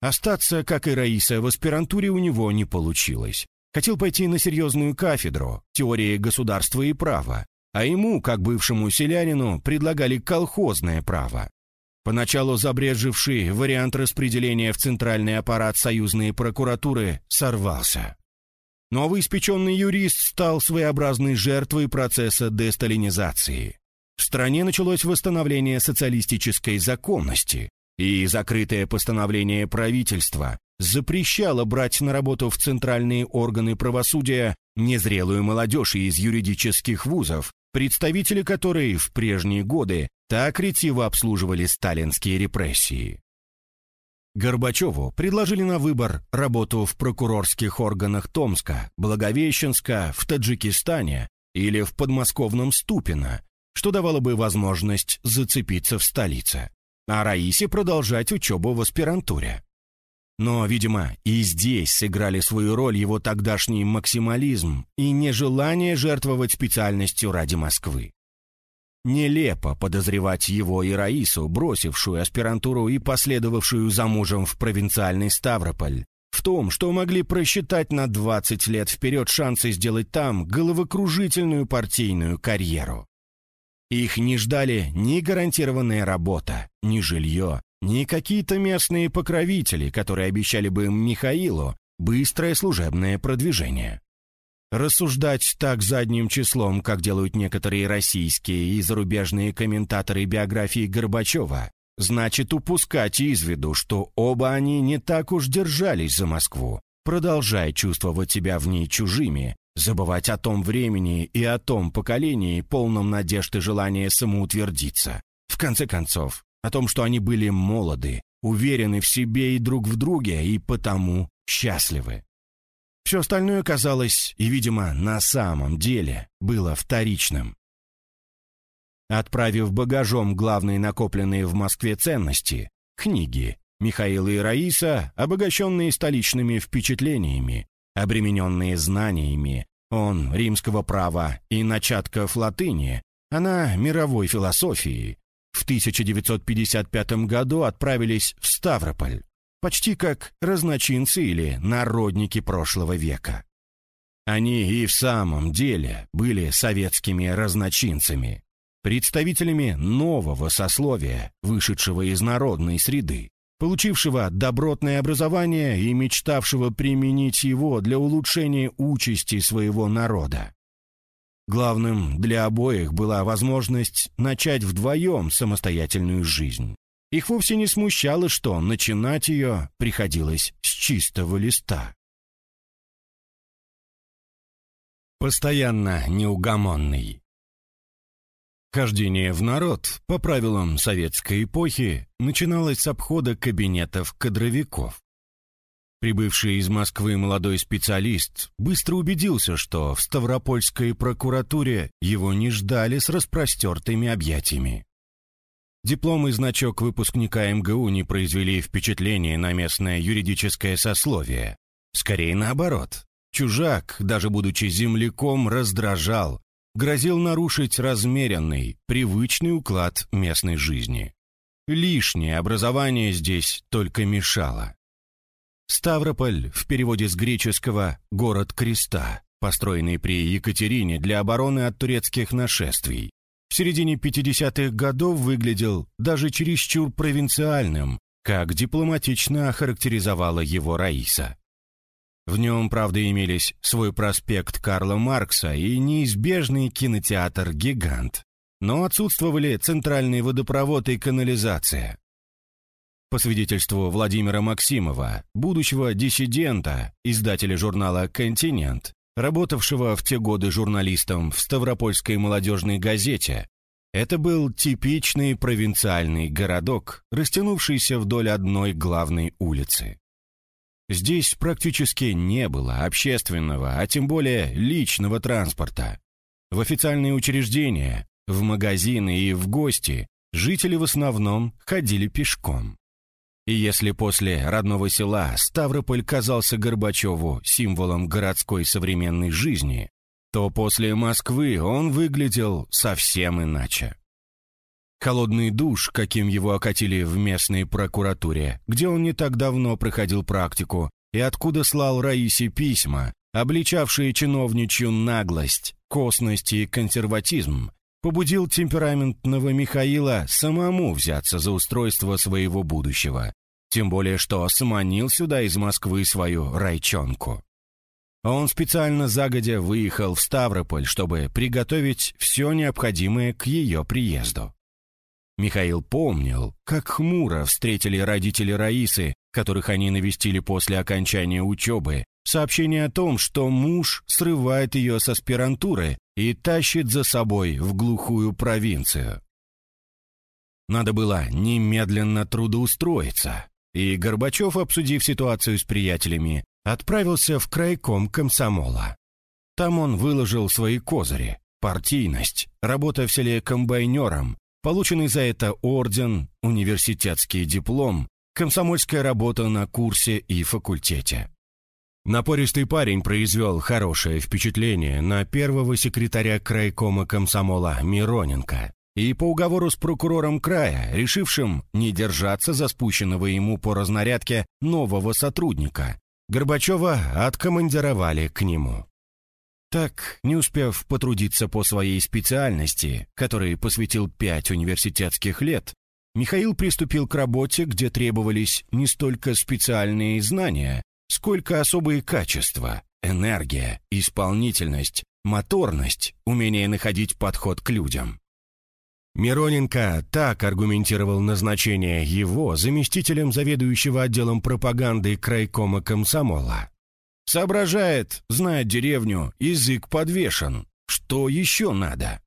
Остаться, как и Раиса, в аспирантуре у него не получилось. Хотел пойти на серьезную кафедру, теории государства и права, а ему, как бывшему селянину, предлагали колхозное право. Поначалу забрежевший вариант распределения в центральный аппарат союзной прокуратуры сорвался. Новоиспеченный юрист стал своеобразной жертвой процесса десталинизации. В стране началось восстановление социалистической законности, и закрытое постановление правительства запрещало брать на работу в центральные органы правосудия незрелую молодежь из юридических вузов, представители которой в прежние годы так ретиво обслуживали сталинские репрессии. Горбачеву предложили на выбор работу в прокурорских органах Томска, Благовещенска, в Таджикистане или в подмосковном Ступино, что давало бы возможность зацепиться в столице, а Раисе продолжать учебу в аспирантуре. Но, видимо, и здесь сыграли свою роль его тогдашний максимализм и нежелание жертвовать специальностью ради Москвы. Нелепо подозревать его и Раису, бросившую аспирантуру и последовавшую за мужем в провинциальный Ставрополь, в том, что могли просчитать на 20 лет вперед шансы сделать там головокружительную партийную карьеру. Их не ждали ни гарантированная работа, ни жилье, ни какие-то местные покровители, которые обещали бы Михаилу быстрое служебное продвижение. Рассуждать так задним числом, как делают некоторые российские и зарубежные комментаторы биографии Горбачева, значит упускать из виду, что оба они не так уж держались за Москву, продолжая чувствовать себя в ней чужими, забывать о том времени и о том поколении, полном надежд и желания самоутвердиться. В конце концов, о том, что они были молоды, уверены в себе и друг в друге, и потому счастливы. Все остальное казалось и, видимо, на самом деле было вторичным. Отправив багажом главные накопленные в Москве ценности, книги, Михаил и Раиса, обогащенные столичными впечатлениями, обремененные знаниями, он римского права и начатков латыни, она мировой философии, в 1955 году отправились в Ставрополь почти как разночинцы или народники прошлого века. Они и в самом деле были советскими разночинцами, представителями нового сословия, вышедшего из народной среды, получившего добротное образование и мечтавшего применить его для улучшения участи своего народа. Главным для обоих была возможность начать вдвоем самостоятельную жизнь. Их вовсе не смущало, что начинать ее приходилось с чистого листа. Постоянно неугомонный. Хождение в народ, по правилам советской эпохи, начиналось с обхода кабинетов кадровиков. Прибывший из Москвы молодой специалист быстро убедился, что в Ставропольской прокуратуре его не ждали с распростертыми объятиями. Диплом и значок выпускника МГУ не произвели впечатления на местное юридическое сословие. Скорее наоборот. Чужак, даже будучи земляком, раздражал, грозил нарушить размеренный, привычный уклад местной жизни. Лишнее образование здесь только мешало. Ставрополь, в переводе с греческого «город креста», построенный при Екатерине для обороны от турецких нашествий, в середине 50-х годов выглядел даже чересчур провинциальным, как дипломатично охарактеризовала его Раиса. В нем, правда, имелись свой проспект Карла Маркса и неизбежный кинотеатр «Гигант», но отсутствовали центральный водопровод и канализация. По свидетельству Владимира Максимова, будущего диссидента, издателя журнала «Континент», работавшего в те годы журналистом в Ставропольской молодежной газете, это был типичный провинциальный городок, растянувшийся вдоль одной главной улицы. Здесь практически не было общественного, а тем более личного транспорта. В официальные учреждения, в магазины и в гости жители в основном ходили пешком. И если после родного села Ставрополь казался Горбачеву символом городской современной жизни, то после Москвы он выглядел совсем иначе. Холодный душ, каким его окатили в местной прокуратуре, где он не так давно проходил практику, и откуда слал Раисе письма, обличавшие чиновничью наглость, косность и консерватизм, побудил темпераментного Михаила самому взяться за устройство своего будущего, тем более что сманил сюда из Москвы свою райчонку. Он специально загодя выехал в Ставрополь, чтобы приготовить все необходимое к ее приезду. Михаил помнил, как хмуро встретили родители Раисы, которых они навестили после окончания учебы, сообщение о том, что муж срывает ее с аспирантуры и тащит за собой в глухую провинцию. Надо было немедленно трудоустроиться, и Горбачев, обсудив ситуацию с приятелями, отправился в крайком комсомола. Там он выложил свои козыри, партийность, работа в селе комбайнером, полученный за это орден, университетский диплом, комсомольская работа на курсе и факультете. Напористый парень произвел хорошее впечатление на первого секретаря крайкома комсомола Мироненко и по уговору с прокурором края, решившим не держаться за спущенного ему по разнарядке нового сотрудника, Горбачева откомандировали к нему. Так, не успев потрудиться по своей специальности, которой посвятил пять университетских лет, Михаил приступил к работе, где требовались не столько специальные знания, сколько особые качества, энергия, исполнительность, моторность, умение находить подход к людям. Мироненко так аргументировал назначение его заместителем заведующего отделом пропаганды крайкома комсомола. Соображает, знает деревню, язык подвешен. Что еще надо?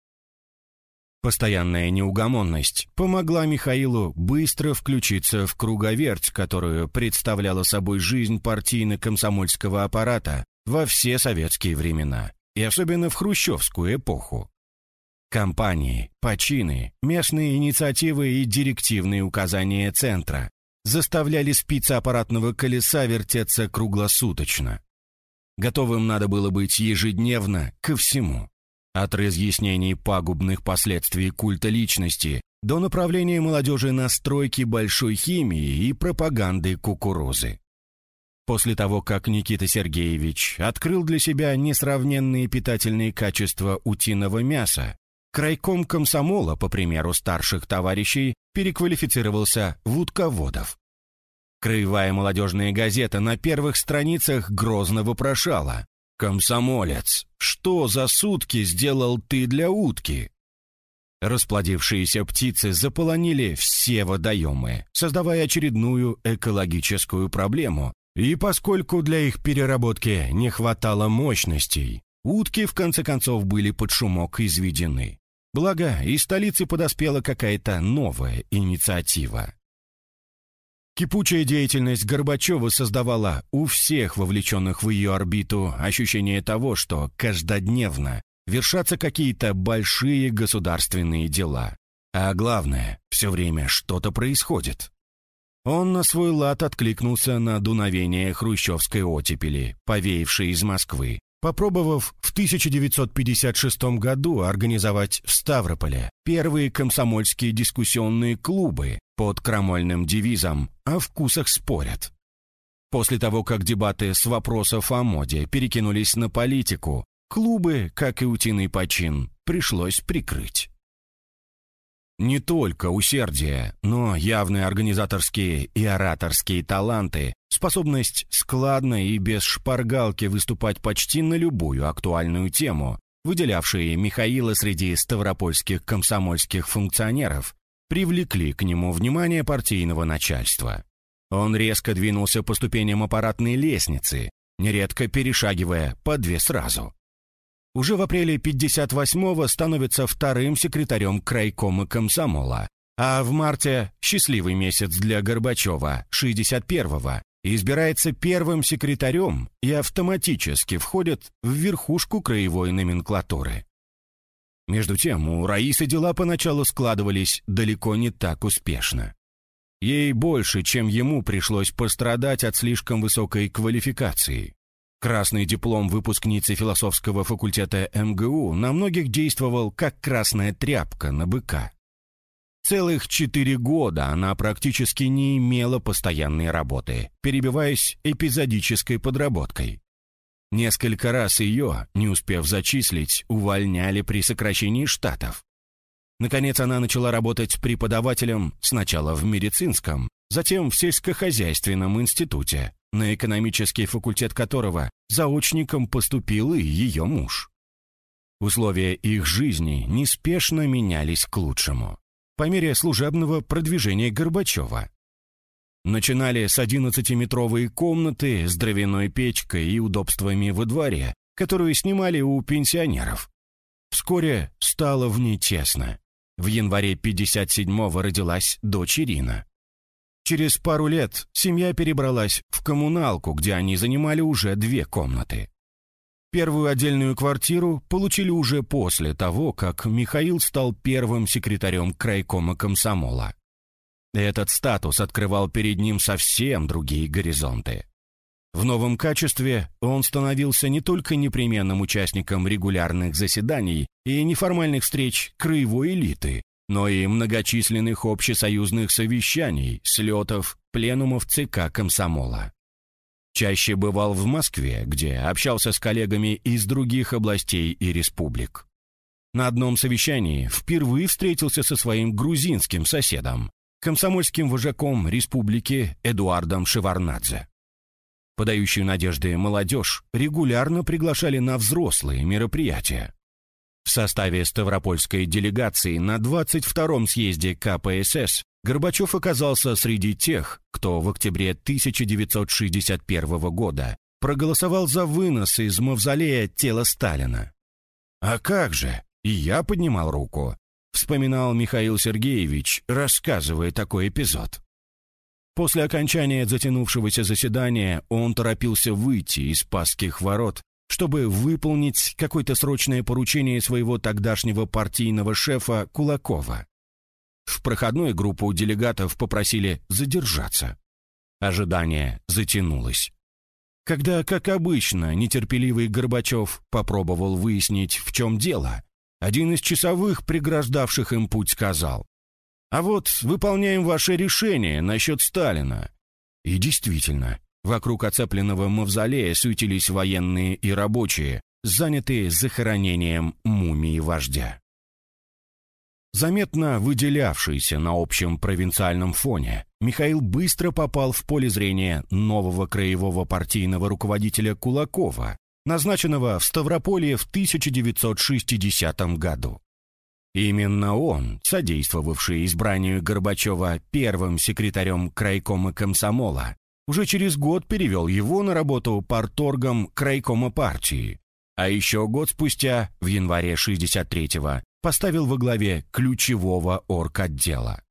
Постоянная неугомонность помогла Михаилу быстро включиться в круговерть, которую представляла собой жизнь партийно-комсомольского аппарата во все советские времена, и особенно в хрущевскую эпоху. Компании, почины, местные инициативы и директивные указания Центра заставляли спицы аппаратного колеса вертеться круглосуточно. Готовым надо было быть ежедневно ко всему. От разъяснений пагубных последствий культа личности до направления молодежи на стройки большой химии и пропаганды кукурузы. После того, как Никита Сергеевич открыл для себя несравненные питательные качества утиного мяса, крайком комсомола, по примеру старших товарищей, переквалифицировался в утководов. Краевая молодежная газета на первых страницах грозно вопрошала. «Комсомолец, что за сутки сделал ты для утки?» Расплодившиеся птицы заполонили все водоемы, создавая очередную экологическую проблему. И поскольку для их переработки не хватало мощностей, утки в конце концов были под шумок изведены. Благо, из столицы подоспела какая-то новая инициатива. Кипучая деятельность Горбачева создавала у всех вовлеченных в ее орбиту ощущение того, что каждодневно вершатся какие-то большие государственные дела. А главное, все время что-то происходит. Он на свой лад откликнулся на дуновение хрущевской оттепели, повеявшей из Москвы, попробовав в 1956 году организовать в Ставрополе первые комсомольские дискуссионные клубы под крамольным девизом «О вкусах спорят». После того, как дебаты с вопросов о моде перекинулись на политику, клубы, как и утиный почин, пришлось прикрыть. Не только усердие, но явные организаторские и ораторские таланты, способность складно и без шпаргалки выступать почти на любую актуальную тему, выделявшие Михаила среди ставропольских комсомольских функционеров, привлекли к нему внимание партийного начальства. Он резко двинулся по ступеням аппаратной лестницы, нередко перешагивая по две сразу уже в апреле 58-го становится вторым секретарем крайкома комсомола, а в марте, счастливый месяц для Горбачева, 61-го, избирается первым секретарем и автоматически входит в верхушку краевой номенклатуры. Между тем, у Раисы дела поначалу складывались далеко не так успешно. Ей больше, чем ему пришлось пострадать от слишком высокой квалификации. Красный диплом выпускницы философского факультета МГУ на многих действовал как красная тряпка на быка. Целых четыре года она практически не имела постоянной работы, перебиваясь эпизодической подработкой. Несколько раз ее, не успев зачислить, увольняли при сокращении штатов. Наконец она начала работать преподавателем сначала в медицинском, затем в сельскохозяйственном институте, на экономический факультет которого заочником поступил и ее муж. Условия их жизни неспешно менялись к лучшему по мере служебного продвижения Горбачева. Начинали с 11-метровой комнаты с дровяной печкой и удобствами во дворе, которую снимали у пенсионеров. Вскоре стало в ней тесно. В январе 57-го родилась дочь Ирина. Через пару лет семья перебралась в коммуналку, где они занимали уже две комнаты. Первую отдельную квартиру получили уже после того, как Михаил стал первым секретарем крайкома комсомола. Этот статус открывал перед ним совсем другие горизонты. В новом качестве он становился не только непременным участником регулярных заседаний и неформальных встреч краевой элиты, но и многочисленных общесоюзных совещаний, слетов, пленумов ЦК комсомола. Чаще бывал в Москве, где общался с коллегами из других областей и республик. На одном совещании впервые встретился со своим грузинским соседом, комсомольским вожаком республики Эдуардом Шеварнадзе. Подающую надежды молодежь регулярно приглашали на взрослые мероприятия. В составе Ставропольской делегации на 22-м съезде КПСС Горбачев оказался среди тех, кто в октябре 1961 года проголосовал за вынос из мавзолея тела Сталина. «А как же? И я поднимал руку», вспоминал Михаил Сергеевич, рассказывая такой эпизод. После окончания затянувшегося заседания он торопился выйти из Спасских ворот, чтобы выполнить какое-то срочное поручение своего тогдашнего партийного шефа Кулакова. В проходной группу делегатов попросили задержаться. Ожидание затянулось. Когда, как обычно, нетерпеливый Горбачев попробовал выяснить, в чем дело, один из часовых, преграждавших им путь, сказал, «А вот выполняем ваше решение насчет Сталина». И действительно, вокруг оцепленного мавзолея суетились военные и рабочие, занятые захоронением мумии вождя. Заметно выделявшийся на общем провинциальном фоне, Михаил быстро попал в поле зрения нового краевого партийного руководителя Кулакова, назначенного в Ставрополье в 1960 году. Именно он, содействовавший избранию Горбачева первым секретарем крайкома комсомола, уже через год перевел его на работу парторгом крайкома партии, а еще год спустя, в январе 63-го, поставил во главе ключевого орготдела.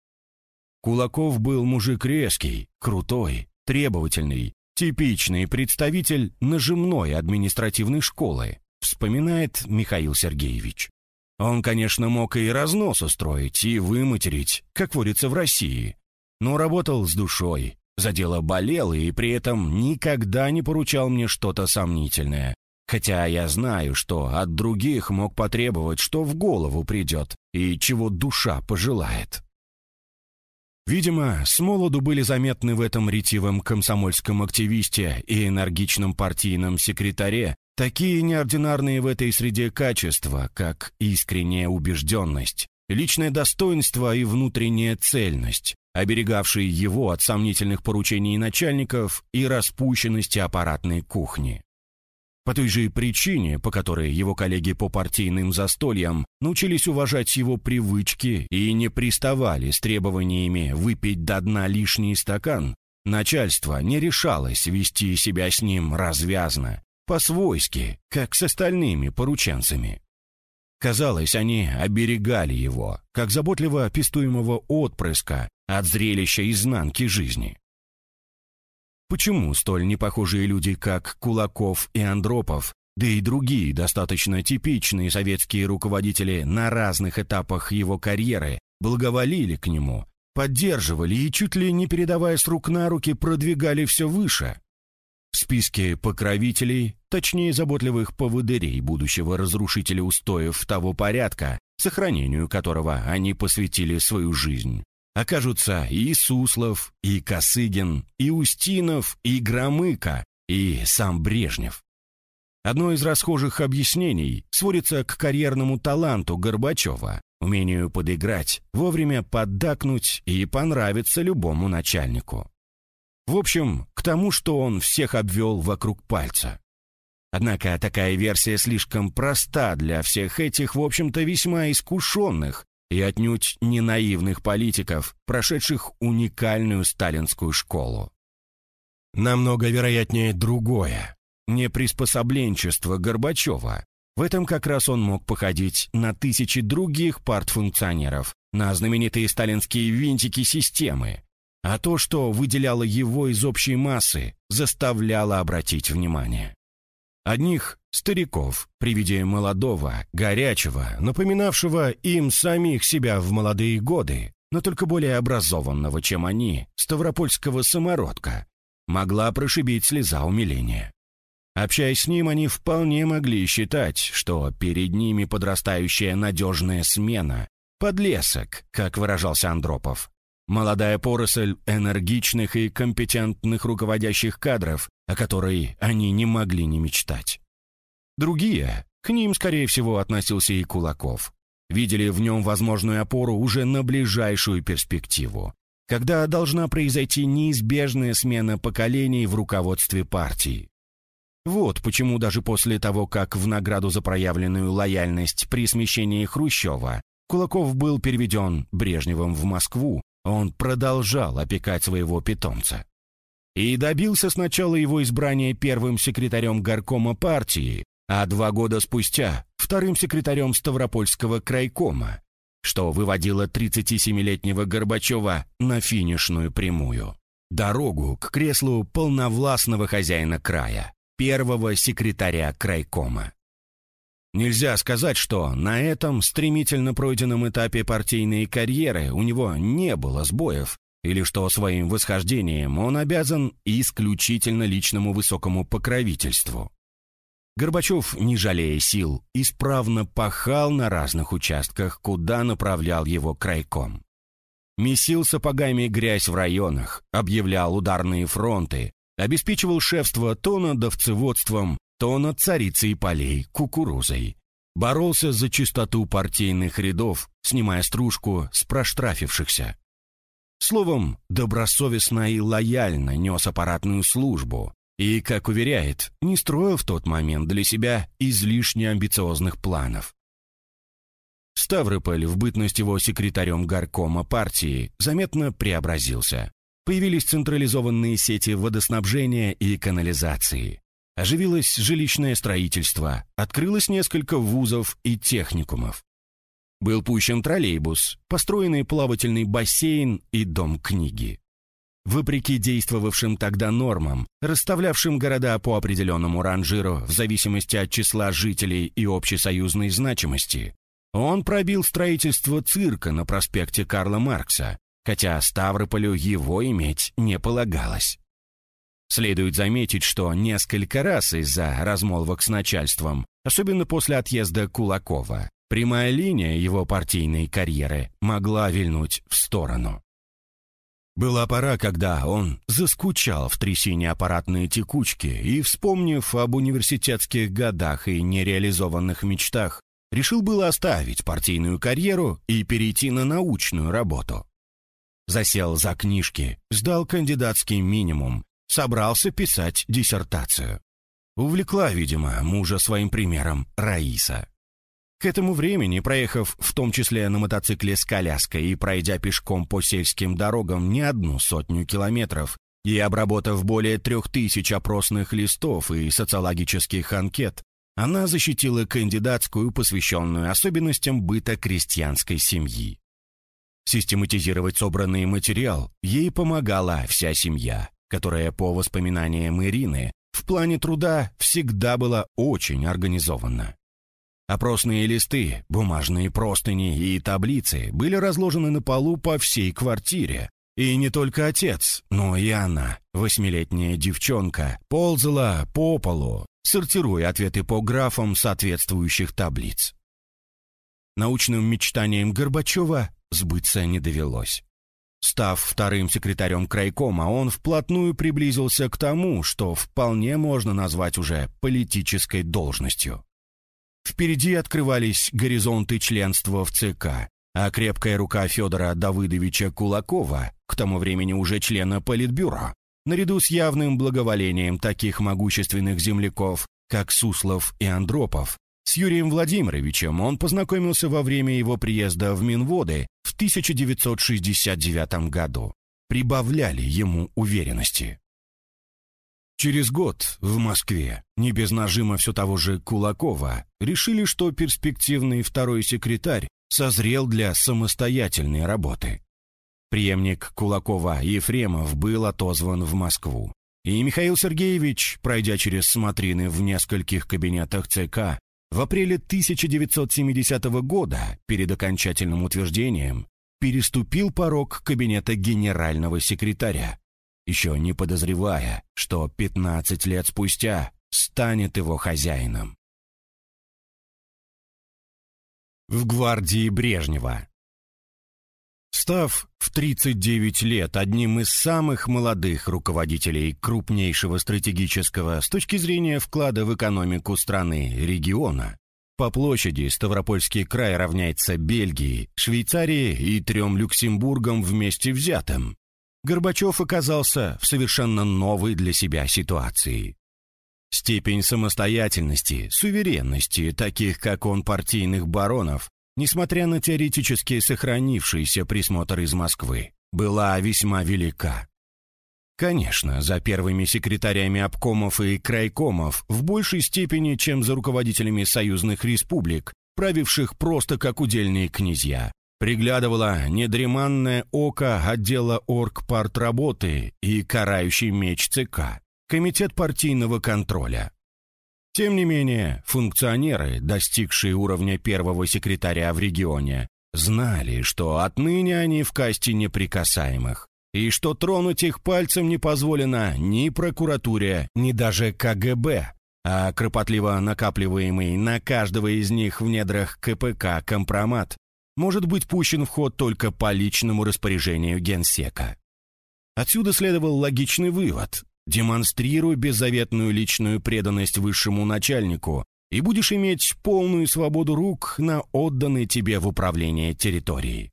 Кулаков был мужик резкий, крутой, требовательный, Типичный представитель нажимной административной школы, вспоминает Михаил Сергеевич. Он, конечно, мог и разнос устроить, и выматерить, как водится в России, но работал с душой, за дело болел и при этом никогда не поручал мне что-то сомнительное. Хотя я знаю, что от других мог потребовать, что в голову придет и чего душа пожелает. Видимо, с молоду были заметны в этом ретивом комсомольском активисте и энергичном партийном секретаре такие неординарные в этой среде качества, как искренняя убежденность, личное достоинство и внутренняя цельность, оберегавшие его от сомнительных поручений начальников и распущенности аппаратной кухни. По той же причине, по которой его коллеги по партийным застольям научились уважать его привычки и не приставали с требованиями выпить до дна лишний стакан, начальство не решалось вести себя с ним развязно, по-свойски, как с остальными порученцами. Казалось, они оберегали его, как заботливо пестуемого отпрыска от зрелища изнанки жизни. Почему столь непохожие люди, как Кулаков и Андропов, да и другие достаточно типичные советские руководители на разных этапах его карьеры благоволили к нему, поддерживали и чуть ли не передавая с рук на руки продвигали все выше? В списке покровителей, точнее заботливых поводырей будущего разрушителя устоев того порядка, сохранению которого они посвятили свою жизнь, окажутся и Суслов, и Косыгин, и Устинов, и Громыко, и сам Брежнев. Одно из расхожих объяснений сводится к карьерному таланту Горбачева, умению подыграть, вовремя поддакнуть и понравиться любому начальнику. В общем, к тому, что он всех обвел вокруг пальца. Однако такая версия слишком проста для всех этих, в общем-то, весьма искушенных и отнюдь не наивных политиков, прошедших уникальную сталинскую школу. Намного вероятнее другое. Неприспособленчество Горбачева. В этом как раз он мог походить на тысячи других партфункционеров, на знаменитые сталинские винтики системы, а то, что выделяло его из общей массы, заставляло обратить внимание. Одних стариков при виде молодого, горячего, напоминавшего им самих себя в молодые годы, но только более образованного, чем они, ставропольского самородка, могла прошибить слеза умиления. Общаясь с ним, они вполне могли считать, что перед ними подрастающая надежная смена, подлесок, как выражался Андропов, Молодая поросль энергичных и компетентных руководящих кадров, о которой они не могли не мечтать. Другие, к ним, скорее всего, относился и Кулаков, видели в нем возможную опору уже на ближайшую перспективу, когда должна произойти неизбежная смена поколений в руководстве партии. Вот почему даже после того, как в награду за проявленную лояльность при смещении Хрущева Кулаков был переведен Брежневым в Москву, он продолжал опекать своего питомца. И добился сначала его избрания первым секретарем горкома партии, а два года спустя – вторым секретарем Ставропольского крайкома, что выводило 37-летнего Горбачева на финишную прямую. Дорогу к креслу полновластного хозяина края, первого секретаря крайкома. Нельзя сказать, что на этом стремительно пройденном этапе партийной карьеры у него не было сбоев, или что своим восхождением он обязан исключительно личному высокому покровительству. Горбачев, не жалея сил, исправно пахал на разных участках, куда направлял его крайком. Месил сапогами грязь в районах, объявлял ударные фронты, обеспечивал шефство то над овцеводством, то над царицей полей кукурузой. Боролся за чистоту партийных рядов, снимая стружку с проштрафившихся. Словом, добросовестно и лояльно нес аппаратную службу и, как уверяет, не строил в тот момент для себя излишне амбициозных планов. Ставрополь в бытность его секретарем горкома партии заметно преобразился. Появились централизованные сети водоснабжения и канализации. Оживилось жилищное строительство, открылось несколько вузов и техникумов. Был пущен троллейбус, построенный плавательный бассейн и дом книги. Вопреки действовавшим тогда нормам, расставлявшим города по определенному ранжиру в зависимости от числа жителей и общесоюзной значимости, он пробил строительство цирка на проспекте Карла Маркса, хотя Ставрополю его иметь не полагалось. Следует заметить, что несколько раз из-за размолвок с начальством, особенно после отъезда Кулакова, прямая линия его партийной карьеры могла вильнуть в сторону. Была пора, когда он заскучал в трясине аппаратной текучки и, вспомнив об университетских годах и нереализованных мечтах, решил было оставить партийную карьеру и перейти на научную работу. Засел за книжки, сдал кандидатский минимум собрался писать диссертацию. Увлекла, видимо, мужа своим примером Раиса. К этому времени, проехав в том числе на мотоцикле с коляской и пройдя пешком по сельским дорогам не одну сотню километров и обработав более трех тысяч опросных листов и социологических анкет, она защитила кандидатскую, посвященную особенностям быта крестьянской семьи. Систематизировать собранный материал ей помогала вся семья которая, по воспоминаниям Ирины, в плане труда всегда была очень организована. Опросные листы, бумажные простыни и таблицы были разложены на полу по всей квартире. И не только отец, но и она, восьмилетняя девчонка, ползала по полу, сортируя ответы по графам соответствующих таблиц. Научным мечтаниям Горбачева сбыться не довелось. Став вторым секретарем крайкома, он вплотную приблизился к тому, что вполне можно назвать уже политической должностью. Впереди открывались горизонты членства в ЦК, а крепкая рука Федора Давыдовича Кулакова, к тому времени уже члена Политбюро, наряду с явным благоволением таких могущественных земляков, как Суслов и Андропов, с Юрием Владимировичем он познакомился во время его приезда в Минводы в 1969 году. Прибавляли ему уверенности. Через год в Москве, не без нажима все того же Кулакова, решили, что перспективный второй секретарь созрел для самостоятельной работы. Преемник Кулакова Ефремов был отозван в Москву. И Михаил Сергеевич, пройдя через смотрины в нескольких кабинетах ЦК, в апреле 1970 года, перед окончательным утверждением, переступил порог кабинета генерального секретаря, еще не подозревая, что 15 лет спустя станет его хозяином. В гвардии Брежнева Став в 39 лет одним из самых молодых руководителей крупнейшего стратегического с точки зрения вклада в экономику страны региона, по площади Ставропольский край равняется Бельгии, Швейцарии и трем Люксембургам вместе взятым. Горбачев оказался в совершенно новой для себя ситуации. Степень самостоятельности, суверенности, таких как он партийных баронов, несмотря на теоретически сохранившийся присмотр из Москвы, была весьма велика. Конечно, за первыми секретарями обкомов и крайкомов в большей степени, чем за руководителями союзных республик, правивших просто как удельные князья, приглядывало недреманное око отдела оргпартработы и карающий меч ЦК, комитет партийного контроля. Тем не менее, функционеры, достигшие уровня первого секретаря в регионе, знали, что отныне они в касте неприкасаемых, и что тронуть их пальцем не позволено ни прокуратуре, ни даже КГБ, а кропотливо накапливаемый на каждого из них в недрах КПК компромат может быть пущен в ход только по личному распоряжению генсека. Отсюда следовал логичный вывод. Демонстрируй беззаветную личную преданность высшему начальнику, и будешь иметь полную свободу рук на отданной тебе в управление территорией.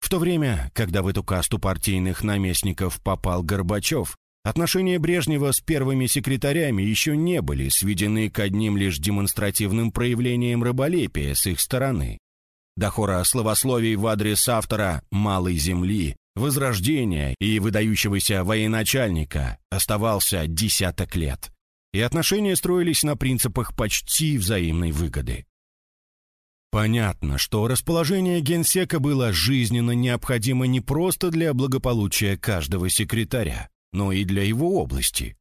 В то время, когда в эту касту партийных наместников попал Горбачев, отношения Брежнева с первыми секретарями еще не были сведены к одним лишь демонстративным проявлениям раболепия с их стороны. До хора словословий в адрес автора «Малой земли» Возрождения и выдающегося военачальника оставался десяток лет, и отношения строились на принципах почти взаимной выгоды. Понятно, что расположение генсека было жизненно необходимо не просто для благополучия каждого секретаря, но и для его области.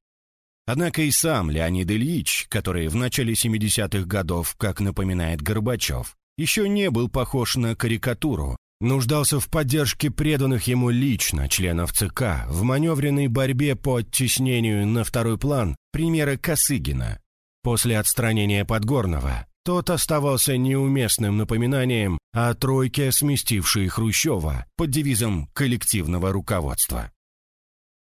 Однако и сам Леонид Ильич, который в начале 70-х годов, как напоминает Горбачев, еще не был похож на карикатуру, нуждался в поддержке преданных ему лично членов ЦК в маневренной борьбе по оттеснению на второй план примера Косыгина. После отстранения Подгорного тот оставался неуместным напоминанием о тройке, сместившей Хрущева под девизом коллективного руководства.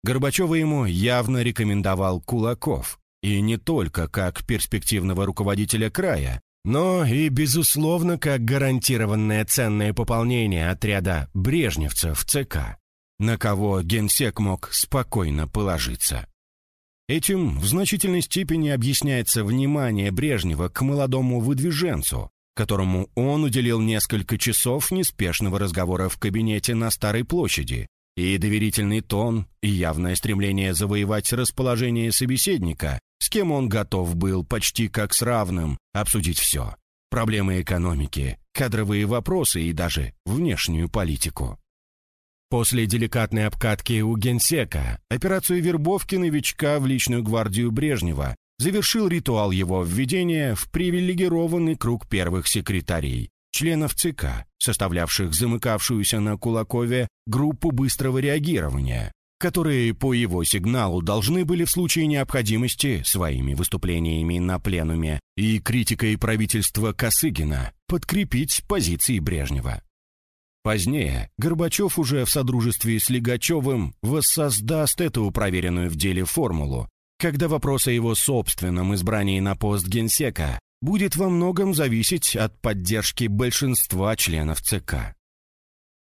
Горбачева ему явно рекомендовал Кулаков, и не только как перспективного руководителя края, но и, безусловно, как гарантированное ценное пополнение отряда брежневцев ЦК, на кого генсек мог спокойно положиться. Этим в значительной степени объясняется внимание Брежнева к молодому выдвиженцу, которому он уделил несколько часов неспешного разговора в кабинете на Старой площади, и доверительный тон, и явное стремление завоевать расположение собеседника, с кем он готов был почти как с равным обсудить все. Проблемы экономики, кадровые вопросы и даже внешнюю политику. После деликатной обкатки у генсека операцию вербовки новичка в личную гвардию Брежнева завершил ритуал его введения в привилегированный круг первых секретарей, членов ЦК, составлявших замыкавшуюся на Кулакове группу быстрого реагирования, которые по его сигналу должны были в случае необходимости своими выступлениями на пленуме и критикой правительства Косыгина подкрепить позиции Брежнева. Позднее Горбачев уже в содружестве с Лигачевым воссоздаст эту проверенную в деле формулу, когда вопрос о его собственном избрании на пост генсека будет во многом зависеть от поддержки большинства членов ЦК.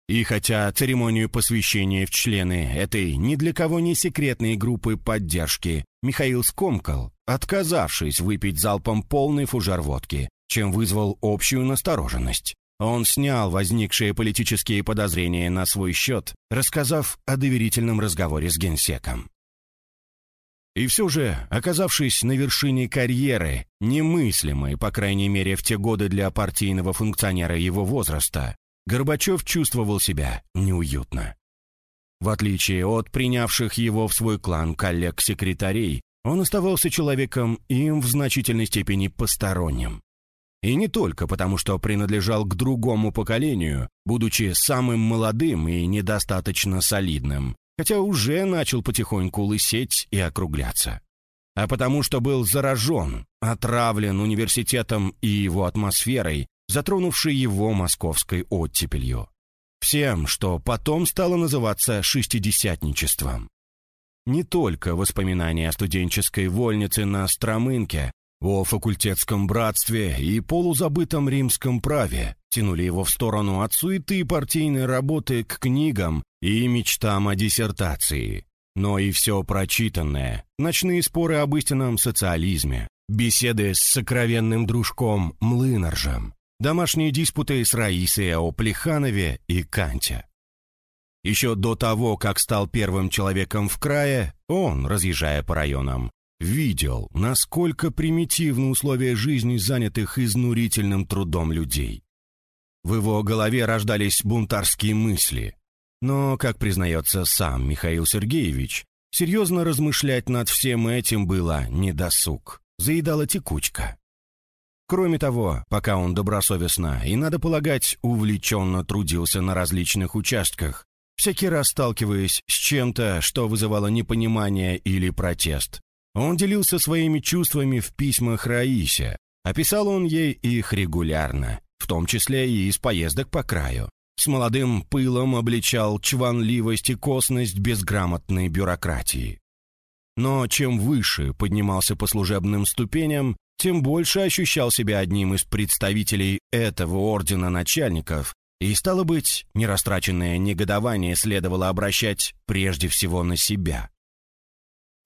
И хотя церемонию посвящения в члены этой ни для кого не секретной группы поддержки Михаил скомкал, отказавшись выпить залпом полный фужер водки, чем вызвал общую настороженность. Он снял возникшие политические подозрения на свой счет, рассказав о доверительном разговоре с генсеком. И все же, оказавшись на вершине карьеры, немыслимой, по крайней мере, в те годы для партийного функционера его возраста, Горбачев чувствовал себя неуютно. В отличие от принявших его в свой клан коллег-секретарей, он оставался человеком им в значительной степени посторонним. И не только потому, что принадлежал к другому поколению, будучи самым молодым и недостаточно солидным, хотя уже начал потихоньку лысеть и округляться, а потому что был заражен, отравлен университетом и его атмосферой, затронувшей его московской оттепелью. Всем, что потом стало называться шестидесятничеством. Не только воспоминания о студенческой вольнице на Стромынке, о факультетском братстве и полузабытом римском праве тянули его в сторону от суеты партийной работы к книгам и мечтам о диссертации. Но и все прочитанное, ночные споры об истинном социализме, беседы с сокровенным дружком Млынаржем, домашние диспуты с Раисой о Плеханове и Канте. Еще до того, как стал первым человеком в крае, он, разъезжая по районам, видел, насколько примитивны условия жизни занятых изнурительным трудом людей. В его голове рождались бунтарские мысли. Но, как признается сам Михаил Сергеевич, серьезно размышлять над всем этим было недосуг, заедала текучка. Кроме того, пока он добросовестно и, надо полагать, увлеченно трудился на различных участках, всякий раз сталкиваясь с чем-то, что вызывало непонимание или протест, он делился своими чувствами в письмах Раисе. Описал он ей их регулярно, в том числе и из поездок по краю. С молодым пылом обличал чванливость и косность безграмотной бюрократии. Но чем выше поднимался по служебным ступеням, тем больше ощущал себя одним из представителей этого ордена начальников, и, стало быть, нерастраченное негодование следовало обращать прежде всего на себя.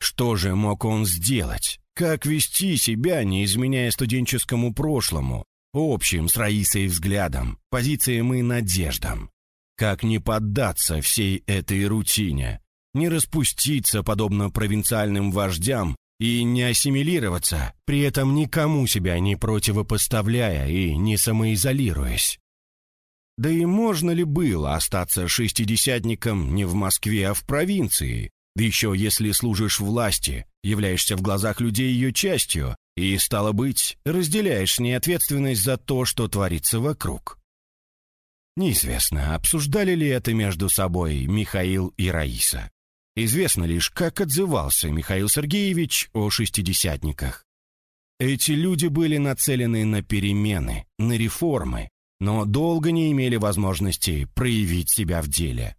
Что же мог он сделать? Как вести себя, не изменяя студенческому прошлому, общим с Раисой взглядом, позициям и надеждам? Как не поддаться всей этой рутине? Не распуститься, подобно провинциальным вождям, и не ассимилироваться, при этом никому себя не противопоставляя и не самоизолируясь. Да и можно ли было остаться шестидесятником не в Москве, а в провинции, да еще если служишь власти, являешься в глазах людей ее частью и, стало быть, разделяешь с ней ответственность за то, что творится вокруг. Неизвестно, обсуждали ли это между собой Михаил и Раиса. Известно лишь, как отзывался Михаил Сергеевич о шестидесятниках. Эти люди были нацелены на перемены, на реформы, но долго не имели возможности проявить себя в деле.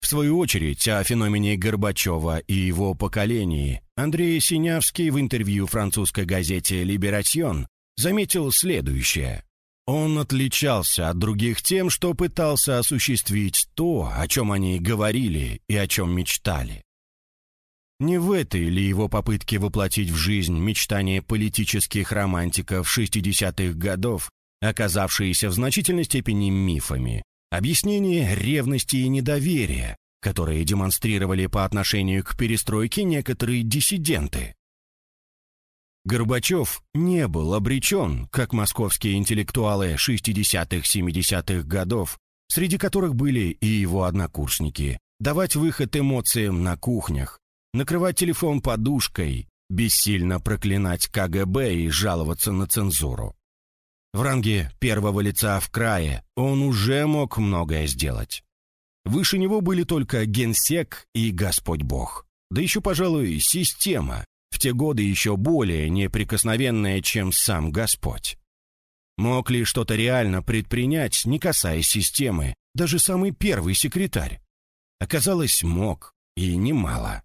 В свою очередь, о феномене Горбачева и его поколении Андрей Синявский в интервью французской газете «Либерасьон» заметил следующее. Он отличался от других тем, что пытался осуществить то, о чем они говорили и о чем мечтали. Не в этой ли его попытке воплотить в жизнь мечтания политических романтиков 60-х годов, оказавшиеся в значительной степени мифами, Объяснение ревности и недоверия, которые демонстрировали по отношению к перестройке некоторые диссиденты. Горбачев не был обречен, как московские интеллектуалы 60-70-х годов, среди которых были и его однокурсники, давать выход эмоциям на кухнях, накрывать телефон подушкой, бессильно проклинать КГБ и жаловаться на цензуру. В ранге первого лица в крае он уже мог многое сделать. Выше него были только генсек и Господь Бог. Да еще, пожалуй, система, в те годы еще более неприкосновенная, чем сам Господь. Мог ли что-то реально предпринять, не касаясь системы, даже самый первый секретарь? Оказалось, мог, и немало.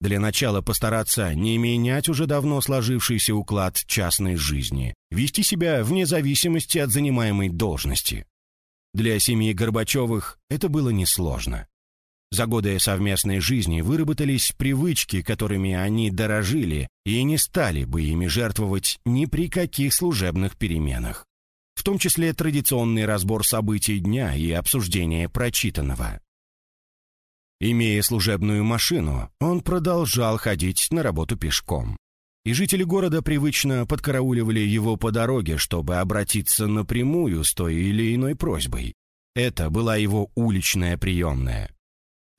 Для начала постараться не менять уже давно сложившийся уклад частной жизни, вести себя вне зависимости от занимаемой должности. Для семьи Горбачевых это было несложно. За годы совместной жизни выработались привычки, которыми они дорожили, и не стали бы ими жертвовать ни при каких служебных переменах. В том числе традиционный разбор событий дня и обсуждение прочитанного. Имея служебную машину, он продолжал ходить на работу пешком. И жители города привычно подкарауливали его по дороге, чтобы обратиться напрямую с той или иной просьбой. Это была его уличная приемная.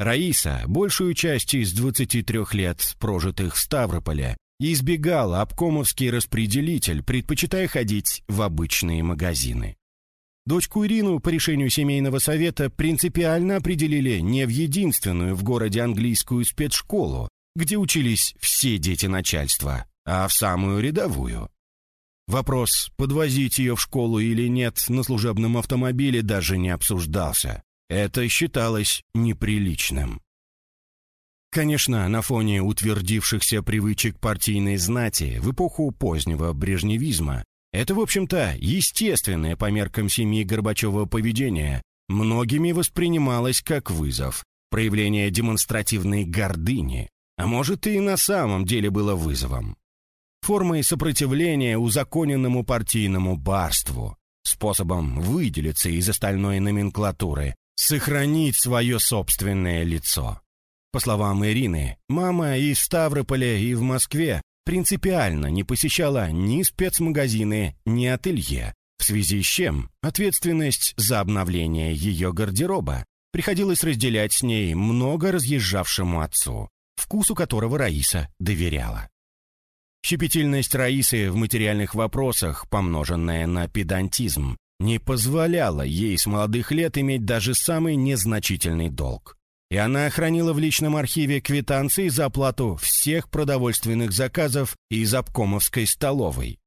Раиса, большую часть из 23 лет, прожитых в Ставрополе, избегала обкомовский распределитель, предпочитая ходить в обычные магазины. Дочку Ирину по решению семейного совета принципиально определили не в единственную в городе английскую спецшколу, где учились все дети начальства, а в самую рядовую. Вопрос, подвозить ее в школу или нет на служебном автомобиле даже не обсуждался. Это считалось неприличным. Конечно, на фоне утвердившихся привычек партийной знати в эпоху позднего брежневизма это, в общем-то, естественное по меркам семьи Горбачева поведение многими воспринималось как вызов, проявление демонстративной гордыни, а может и на самом деле было вызовом. Формой сопротивления узаконенному партийному барству, способом выделиться из остальной номенклатуры, сохранить свое собственное лицо. По словам Ирины, мама и в Ставрополе, и в Москве принципиально не посещала ни спецмагазины, ни ателье, в связи с чем ответственность за обновление ее гардероба приходилось разделять с ней много разъезжавшему отцу, вкусу которого Раиса доверяла. Щепетильность Раисы в материальных вопросах, помноженная на педантизм, не позволяла ей с молодых лет иметь даже самый незначительный долг. И она хранила в личном архиве квитанции за оплату всех продовольственных заказов из обкомовской столовой.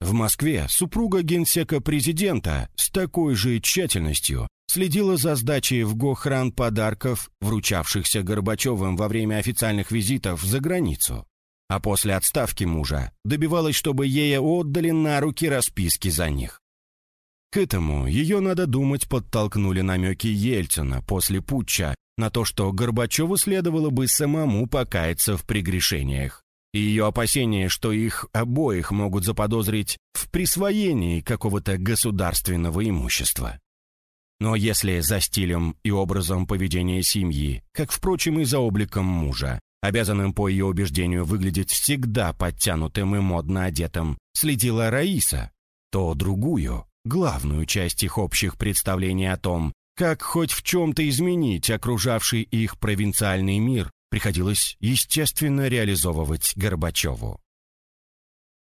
В Москве супруга генсека президента с такой же тщательностью следила за сдачей в Гохран подарков, вручавшихся Горбачевым во время официальных визитов за границу. А после отставки мужа добивалась, чтобы ей отдали на руки расписки за них. К этому ее, надо думать, подтолкнули намеки Ельцина после путча на то, что Горбачеву следовало бы самому покаяться в прегрешениях, и ее опасение, что их обоих могут заподозрить в присвоении какого-то государственного имущества. Но если за стилем и образом поведения семьи, как, впрочем, и за обликом мужа, обязанным по ее убеждению выглядеть всегда подтянутым и модно одетым, следила Раиса, то другую, главную часть их общих представлений о том, как хоть в чем-то изменить окружавший их провинциальный мир, приходилось, естественно, реализовывать Горбачеву.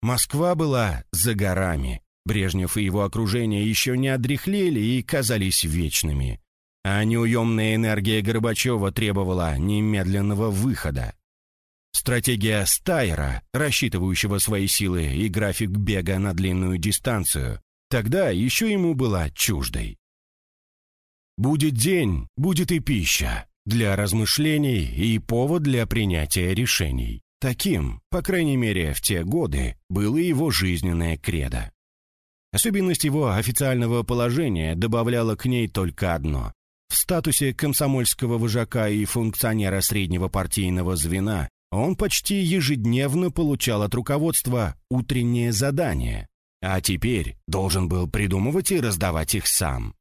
Москва была за горами. Брежнев и его окружение еще не одряхлели и казались вечными. А неуемная энергия Горбачева требовала немедленного выхода. Стратегия Стайера, рассчитывающего свои силы и график бега на длинную дистанцию, тогда еще ему была чуждой. Будет день, будет и пища для размышлений и повод для принятия решений. Таким, по крайней мере, в те годы, было его жизненное кредо. Особенность его официального положения добавляла к ней только одно. В статусе комсомольского вожака и функционера среднего партийного звена он почти ежедневно получал от руководства утреннее задание, а теперь должен был придумывать и раздавать их сам.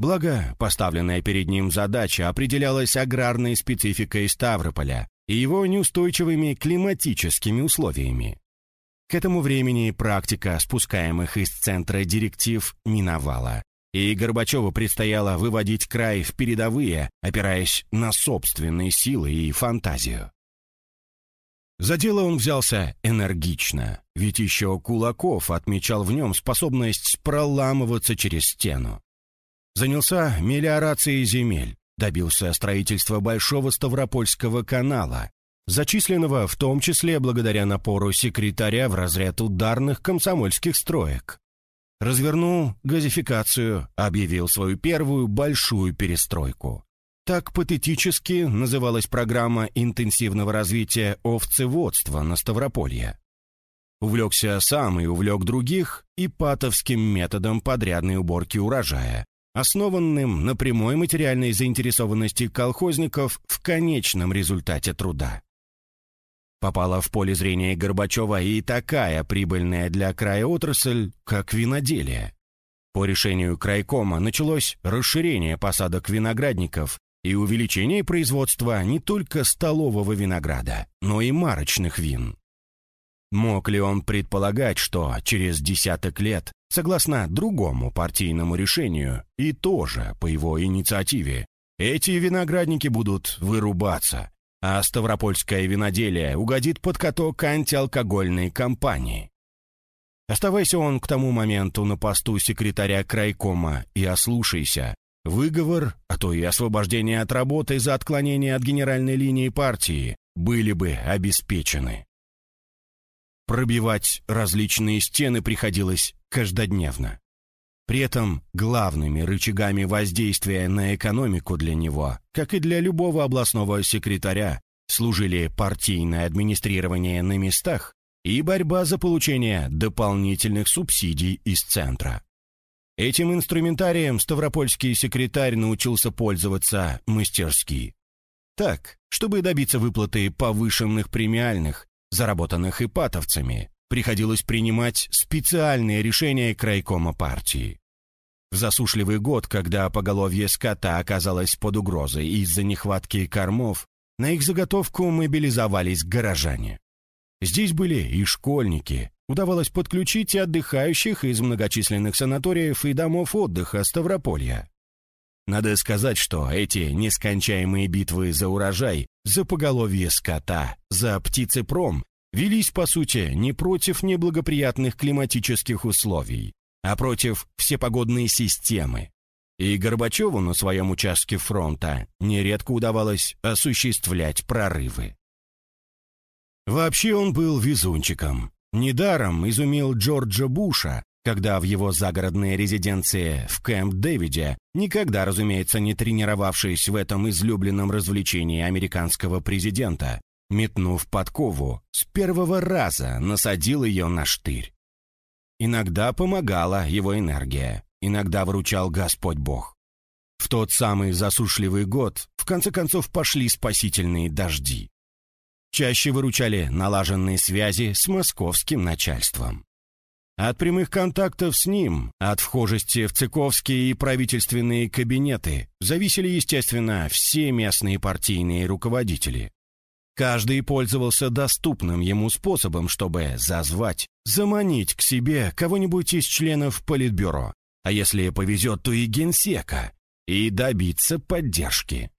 Благо, поставленная перед ним задача определялась аграрной спецификой Ставрополя и его неустойчивыми климатическими условиями. К этому времени практика спускаемых из центра директив миновала, и Горбачеву предстояло выводить край в передовые, опираясь на собственные силы и фантазию. За дело он взялся энергично, ведь еще Кулаков отмечал в нем способность проламываться через стену. Занялся мелиорацией земель, добился строительства Большого Ставропольского канала, зачисленного в том числе благодаря напору секретаря в разряд ударных комсомольских строек. Развернул газификацию, объявил свою первую большую перестройку. Так патетически называлась программа интенсивного развития овцеводства на Ставрополье. Увлекся сам и увлек других ипатовским методом подрядной уборки урожая, основанным на прямой материальной заинтересованности колхозников в конечном результате труда. Попала в поле зрения Горбачева и такая прибыльная для края отрасль, как виноделие. По решению крайкома началось расширение посадок виноградников и увеличение производства не только столового винограда, но и марочных вин. Мог ли он предполагать, что через десяток лет, согласно другому партийному решению, и тоже по его инициативе, эти виноградники будут вырубаться, а Ставропольское виноделие угодит под каток антиалкогольной кампании. Оставайся он к тому моменту на посту секретаря крайкома и ослушайся, выговор, а то и освобождение от работы за отклонение от генеральной линии партии были бы обеспечены. Пробивать различные стены приходилось каждодневно. При этом главными рычагами воздействия на экономику для него, как и для любого областного секретаря, служили партийное администрирование на местах и борьба за получение дополнительных субсидий из центра. Этим инструментарием ставропольский секретарь научился пользоваться мастерски. Так, чтобы добиться выплаты повышенных премиальных, заработанных ипатовцами, приходилось принимать специальные решения крайкома партии. В засушливый год, когда поголовье скота оказалось под угрозой из-за нехватки кормов, на их заготовку мобилизовались горожане. Здесь были и школьники, удавалось подключить и отдыхающих из многочисленных санаториев и домов отдыха Ставрополья. Надо сказать, что эти нескончаемые битвы за урожай, за поголовье скота, за птицепром велись, по сути, не против неблагоприятных климатических условий, а против всепогодной системы. И Горбачеву на своем участке фронта нередко удавалось осуществлять прорывы. Вообще он был везунчиком. Недаром изумил Джорджа Буша, когда в его загородной резиденции в Кэмп-Дэвиде, никогда, разумеется, не тренировавшись в этом излюбленном развлечении американского президента, метнув подкову, с первого раза насадил ее на штырь. Иногда помогала его энергия, иногда выручал Господь Бог. В тот самый засушливый год, в конце концов, пошли спасительные дожди. Чаще выручали налаженные связи с московским начальством. От прямых контактов с ним, от вхожести в цыковские и правительственные кабинеты зависели, естественно, все местные партийные руководители. Каждый пользовался доступным ему способом, чтобы зазвать, заманить к себе кого-нибудь из членов Политбюро, а если повезет, то и генсека, и добиться поддержки.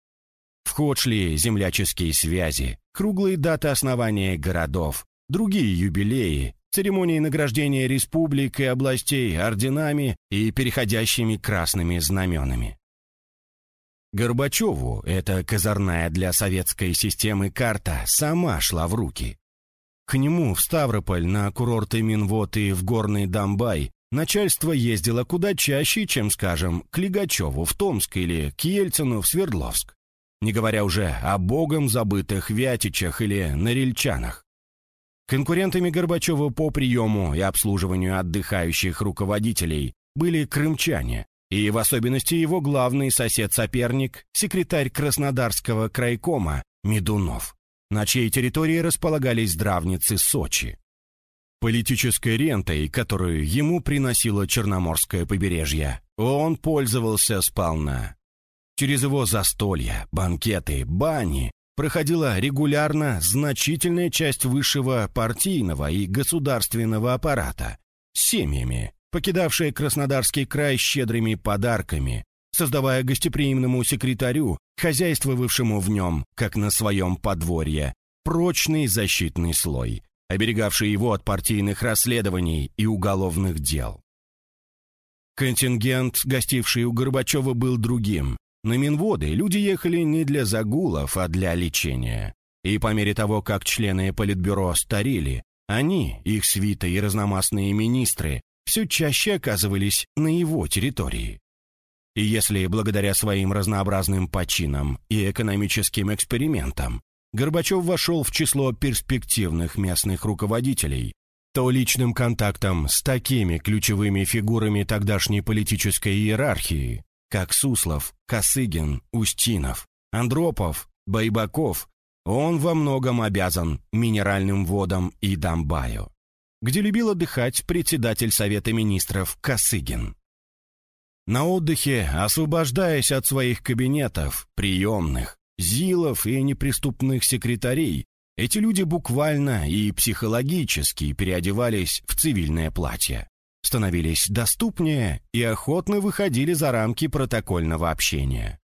В ход шли земляческие связи, круглые даты основания городов, другие юбилеи, церемонии награждения республик и областей орденами и переходящими красными знаменами. Горбачеву эта козырная для советской системы карта сама шла в руки. К нему в Ставрополь на курорты Минвод и в Горный Домбай начальство ездило куда чаще, чем, скажем, к Лигачеву в Томск или к Ельцину в Свердловск. Не говоря уже о богом забытых Вятичах или Норильчанах. Конкурентами Горбачева по приему и обслуживанию отдыхающих руководителей были крымчане, и в особенности его главный сосед-соперник, секретарь Краснодарского крайкома Медунов, на чьей территории располагались здравницы Сочи. Политической рентой, которую ему приносило Черноморское побережье, он пользовался сполна. Через его застолья, банкеты, бани проходила регулярно значительная часть высшего партийного и государственного аппарата с семьями, покидавшая Краснодарский край щедрыми подарками, создавая гостеприимному секретарю, хозяйствовавшему в нем, как на своем подворье, прочный защитный слой, оберегавший его от партийных расследований и уголовных дел. Контингент, гостивший у Горбачева, был другим. На Минводы люди ехали не для загулов, а для лечения. И по мере того, как члены Политбюро старели, они, их свита и разномастные министры, все чаще оказывались на его территории. И если благодаря своим разнообразным починам и экономическим экспериментам Горбачев вошел в число перспективных местных руководителей, то личным контактом с такими ключевыми фигурами тогдашней политической иерархии, как Суслов, Косыгин, Устинов, Андропов, Байбаков, он во многом обязан минеральным водам и Домбаю, где любил отдыхать председатель Совета министров Косыгин. На отдыхе, освобождаясь от своих кабинетов, приемных, зилов и неприступных секретарей, эти люди буквально и психологически переодевались в цивильное платье, становились доступнее и охотно выходили за рамки протокольного общения.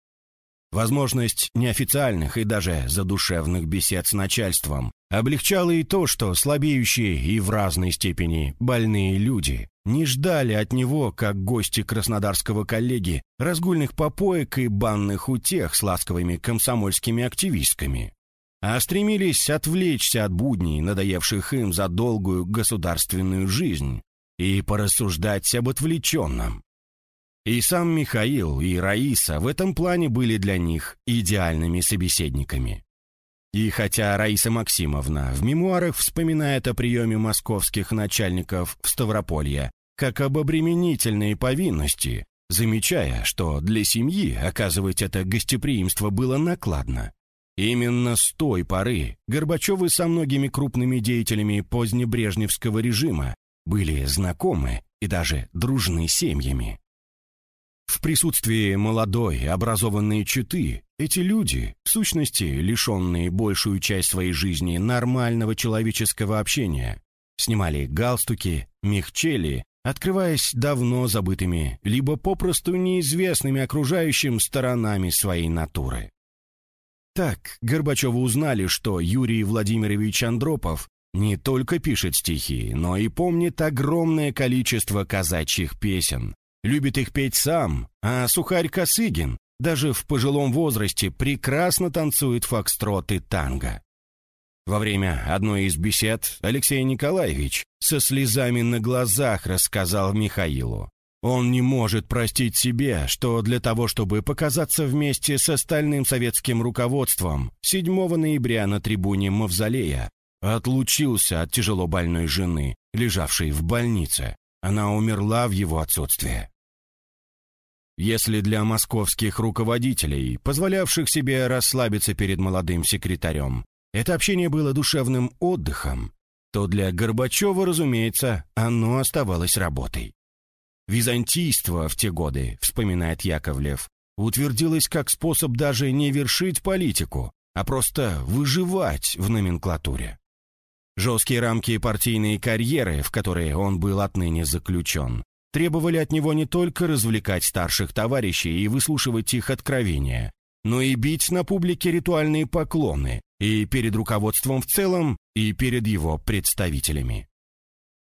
Возможность неофициальных и даже задушевных бесед с начальством облегчала и то, что слабеющие и в разной степени больные люди не ждали от него, как гости краснодарского коллеги, разгульных попоек и банных утех с ласковыми комсомольскими активистками, а стремились отвлечься от будней, надоевших им за долгую государственную жизнь, и порассуждать об отвлеченном. И сам Михаил, и Раиса в этом плане были для них идеальными собеседниками. И хотя Раиса Максимовна в мемуарах вспоминает о приеме московских начальников в Ставрополье как об обременительной повинности, замечая, что для семьи оказывать это гостеприимство было накладно. Именно с той поры Горбачевы со многими крупными деятелями позднебрежневского режима были знакомы и даже дружны семьями. В присутствии молодой, образованной четы, эти люди, в сущности, лишенные большую часть своей жизни нормального человеческого общения, снимали галстуки, мягчели, открываясь давно забытыми, либо попросту неизвестными окружающим сторонами своей натуры. Так Горбачевы узнали, что Юрий Владимирович Андропов не только пишет стихи, но и помнит огромное количество казачьих песен, любит их петь сам, а Сухарь Косыгин даже в пожилом возрасте прекрасно танцует фокстрот и танго. Во время одной из бесед Алексей Николаевич со слезами на глазах рассказал Михаилу. Он не может простить себе, что для того, чтобы показаться вместе с остальным советским руководством 7 ноября на трибуне Мавзолея, отлучился от тяжело больной жены, лежавшей в больнице. Она умерла в его отсутствие. Если для московских руководителей, позволявших себе расслабиться перед молодым секретарем, это общение было душевным отдыхом, то для Горбачева, разумеется, оно оставалось работой. Византийство в те годы, вспоминает Яковлев, утвердилось как способ даже не вершить политику, а просто выживать в номенклатуре. Жесткие рамки партийной карьеры, в которые он был отныне заключен, требовали от него не только развлекать старших товарищей и выслушивать их откровения, но и бить на публике ритуальные поклоны и перед руководством в целом, и перед его представителями.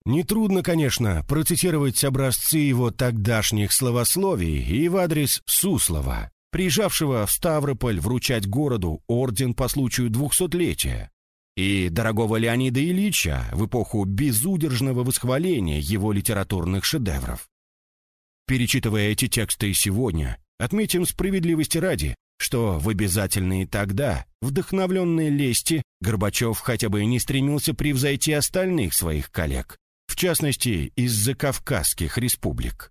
Нетрудно, конечно, процитировать образцы его тогдашних словословий и в адрес Суслова, приезжавшего в Ставрополь вручать городу орден по случаю двухсотлетия, и дорогого Леонида Ильича в эпоху безудержного восхваления его литературных шедевров. Перечитывая эти тексты сегодня, отметим справедливости ради, что в обязательные тогда, вдохновленные лести, Горбачев хотя бы не стремился превзойти остальных своих коллег, в частности, из-за Кавказских республик.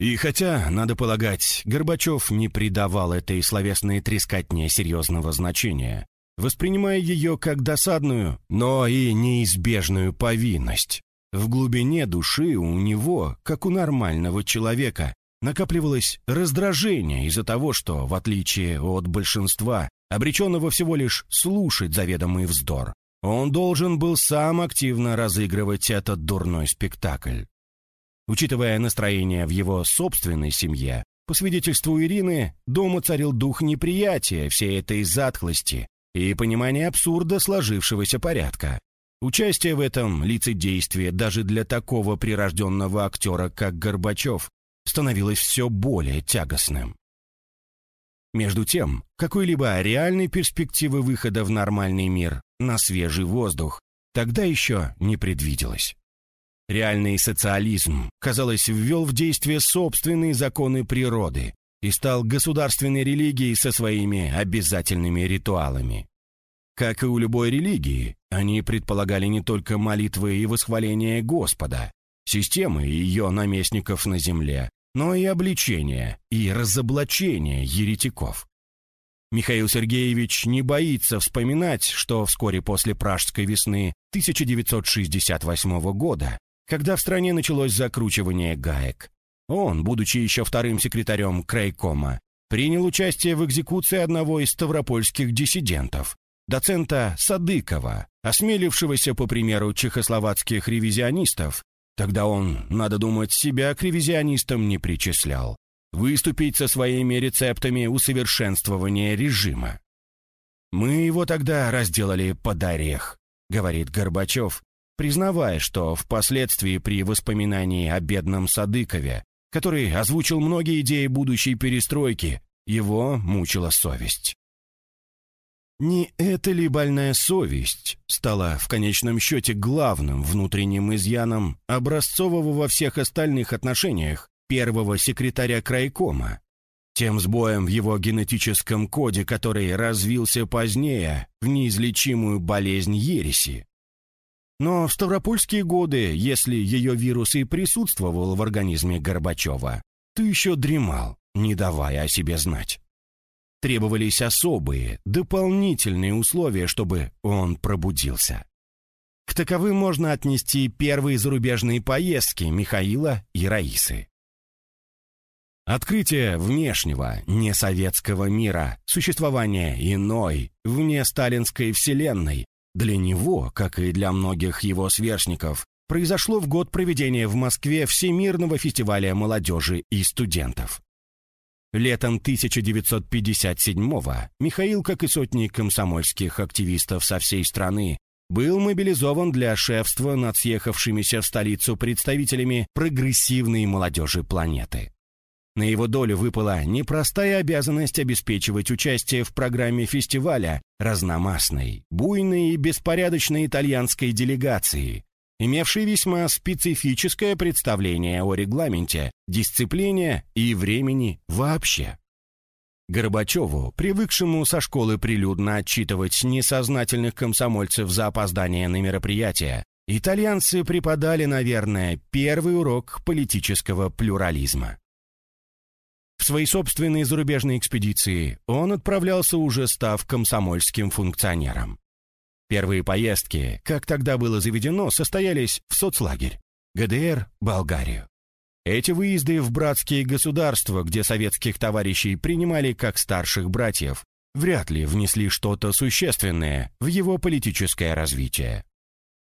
И хотя, надо полагать, Горбачев не придавал этой словесной трескотне серьезного значения, воспринимая ее как досадную, но и неизбежную повинность. В глубине души у него, как у нормального человека, накапливалось раздражение из-за того, что, в отличие от большинства, обреченного всего лишь слушать заведомый вздор, он должен был сам активно разыгрывать этот дурной спектакль. Учитывая настроение в его собственной семье, по свидетельству Ирины, дома царил дух неприятия всей этой затхлости и понимание абсурда сложившегося порядка. Участие в этом лицедействе даже для такого прирожденного актера, как Горбачев, становилось все более тягостным. Между тем, какой-либо реальной перспективы выхода в нормальный мир, на свежий воздух, тогда еще не предвиделось. Реальный социализм, казалось, ввел в действие собственные законы природы и стал государственной религией со своими обязательными ритуалами. Как и у любой религии, они предполагали не только молитвы и восхваление Господа, системы и ее наместников на земле, но и обличение и разоблачение еретиков. Михаил Сергеевич не боится вспоминать, что вскоре после Пражской весны 1968 года, когда в стране началось закручивание гаек, он, будучи еще вторым секретарем крайкома, принял участие в экзекуции одного из ставропольских диссидентов, доцента Садыкова, осмелившегося, по примеру чехословацких ревизионистов, Тогда он, надо думать, себя к ревизионистам не причислял. Выступить со своими рецептами усовершенствования режима. «Мы его тогда разделали под орех», — говорит Горбачев, признавая, что впоследствии при воспоминании о бедном Садыкове, который озвучил многие идеи будущей перестройки, его мучила совесть. Не это ли больная совесть стала в конечном счете главным внутренним изъяном образцового во всех остальных отношениях первого секретаря крайкома? Тем сбоем в его генетическом коде, который развился позднее в неизлечимую болезнь ереси. Но в ставропольские годы, если ее вирус и присутствовал в организме Горбачева, то еще дремал, не давая о себе знать. Требовались особые, дополнительные условия, чтобы он пробудился. К таковым можно отнести первые зарубежные поездки Михаила и Раисы. Открытие внешнего, несоветского мира, существование иной, вне сталинской вселенной, для него, как и для многих его сверстников, произошло в год проведения в Москве Всемирного фестиваля молодежи и студентов. Летом 1957-го Михаил, как и сотни комсомольских активистов со всей страны, был мобилизован для шефства над съехавшимися в столицу представителями прогрессивной молодежи планеты. На его долю выпала непростая обязанность обеспечивать участие в программе фестиваля разномастной, буйной и беспорядочной итальянской делегации, имевший весьма специфическое представление о регламенте, дисциплине и времени вообще. Горбачеву, привыкшему со школы прилюдно отчитывать несознательных комсомольцев за опоздание на мероприятия, итальянцы преподали, наверное, первый урок политического плюрализма. В свои собственные зарубежные экспедиции он отправлялся уже став комсомольским функционером. Первые поездки, как тогда было заведено, состоялись в соцлагерь, ГДР, Болгарию. Эти выезды в братские государства, где советских товарищей принимали как старших братьев, вряд ли внесли что-то существенное в его политическое развитие.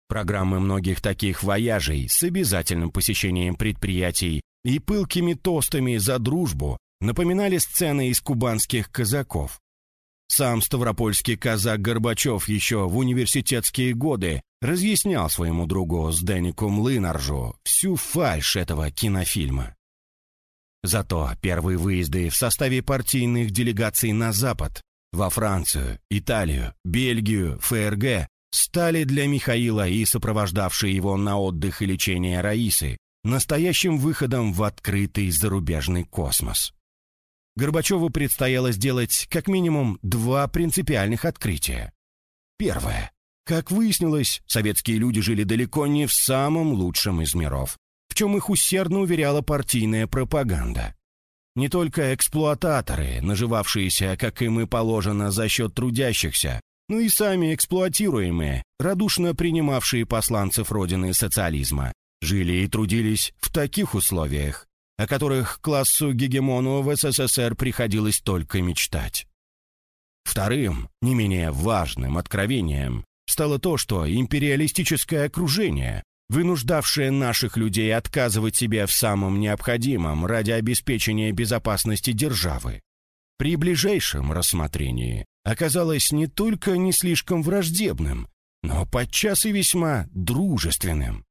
Программы многих таких вояжей с обязательным посещением предприятий и пылкими тостами за дружбу напоминали сцены из кубанских казаков, сам ставропольский казак Горбачев еще в университетские годы разъяснял своему другу Сденику Млынаржу всю фальшь этого кинофильма. Зато первые выезды в составе партийных делегаций на Запад, во Францию, Италию, Бельгию, ФРГ стали для Михаила и сопровождавшие его на отдых и лечение Раисы настоящим выходом в открытый зарубежный космос. Горбачеву предстояло сделать как минимум два принципиальных открытия. Первое. Как выяснилось, советские люди жили далеко не в самом лучшем из миров, в чем их усердно уверяла партийная пропаганда. Не только эксплуататоры, наживавшиеся, как им и положено, за счет трудящихся, но и сами эксплуатируемые, радушно принимавшие посланцев родины социализма, жили и трудились в таких условиях, о которых классу-гегемону в СССР приходилось только мечтать. Вторым, не менее важным откровением стало то, что империалистическое окружение, вынуждавшее наших людей отказывать себе в самом необходимом ради обеспечения безопасности державы, при ближайшем рассмотрении оказалось не только не слишком враждебным, но подчас и весьма дружественным.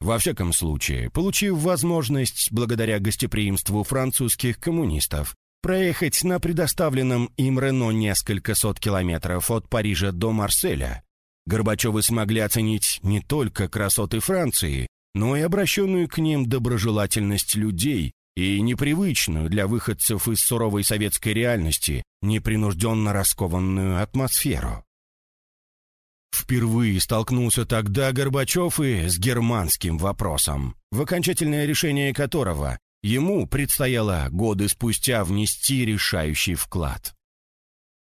Во всяком случае, получив возможность, благодаря гостеприимству французских коммунистов, проехать на предоставленном им Рено несколько сот километров от Парижа до Марселя, Горбачевы смогли оценить не только красоты Франции, но и обращенную к ним доброжелательность людей и непривычную для выходцев из суровой советской реальности непринужденно раскованную атмосферу. Впервые столкнулся тогда Горбачев и с германским вопросом, в окончательное решение которого ему предстояло годы спустя внести решающий вклад.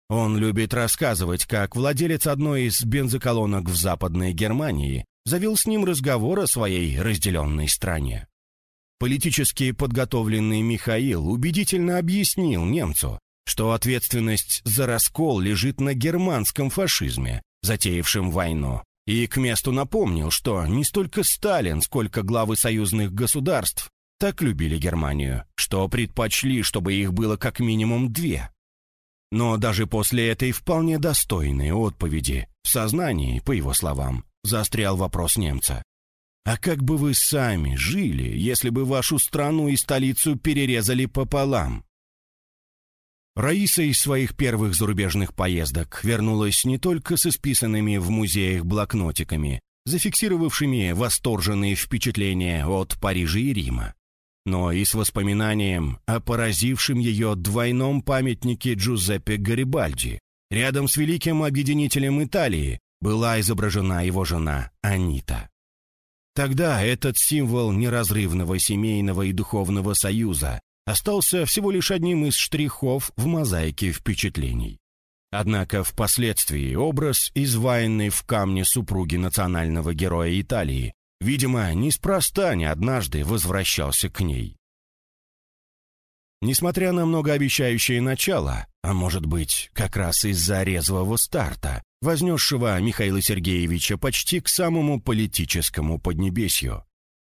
Он любит рассказывать, как владелец одной из бензоколонок в Западной Германии завел с ним разговор о своей разделенной стране. Политически подготовленный Михаил убедительно объяснил немцу, что ответственность за раскол лежит на германском фашизме, затеявшем войну, и к месту напомнил, что не столько Сталин, сколько главы союзных государств так любили Германию, что предпочли, чтобы их было как минимум две. Но даже после этой вполне достойной отповеди в сознании, по его словам, застрял вопрос немца. А как бы вы сами жили, если бы вашу страну и столицу перерезали пополам? Раиса из своих первых зарубежных поездок вернулась не только с исписанными в музеях блокнотиками, зафиксировавшими восторженные впечатления от Парижа и Рима, но и с воспоминанием о поразившем ее двойном памятнике Джузеппе Гарибальди. Рядом с великим объединителем Италии была изображена его жена Анита. Тогда этот символ неразрывного семейного и духовного союза остался всего лишь одним из штрихов в мозаике впечатлений. Однако впоследствии образ, изваянный в камне супруги национального героя Италии, видимо, неспроста не однажды возвращался к ней. Несмотря на многообещающее начало, а может быть, как раз из-за резвого старта, вознесшего Михаила Сергеевича почти к самому политическому поднебесью,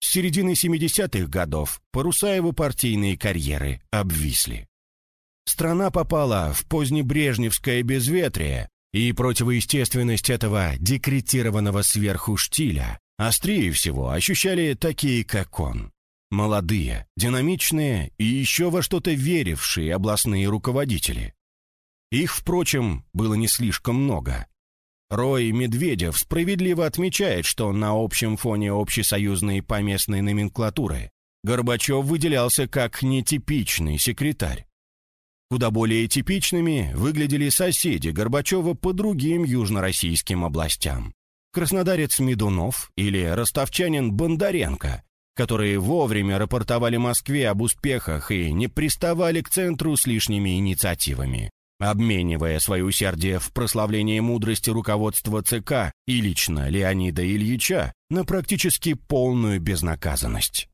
с середины 70-х годов паруса его партийной карьеры обвисли. Страна попала в позднебрежневское безветрие, и противоестественность этого декретированного сверху штиля острее всего ощущали такие, как он. Молодые, динамичные и еще во что-то верившие областные руководители. Их, впрочем, было не слишком много. Рой Медведев справедливо отмечает, что на общем фоне общесоюзной поместной номенклатуры Горбачев выделялся как нетипичный секретарь. Куда более типичными выглядели соседи Горбачева по другим южнороссийским областям. Краснодарец Медунов или ростовчанин Бондаренко, которые вовремя рапортовали Москве об успехах и не приставали к центру с лишними инициативами обменивая свое усердие в прославлении мудрости руководства ЦК и лично Леонида Ильича на практически полную безнаказанность.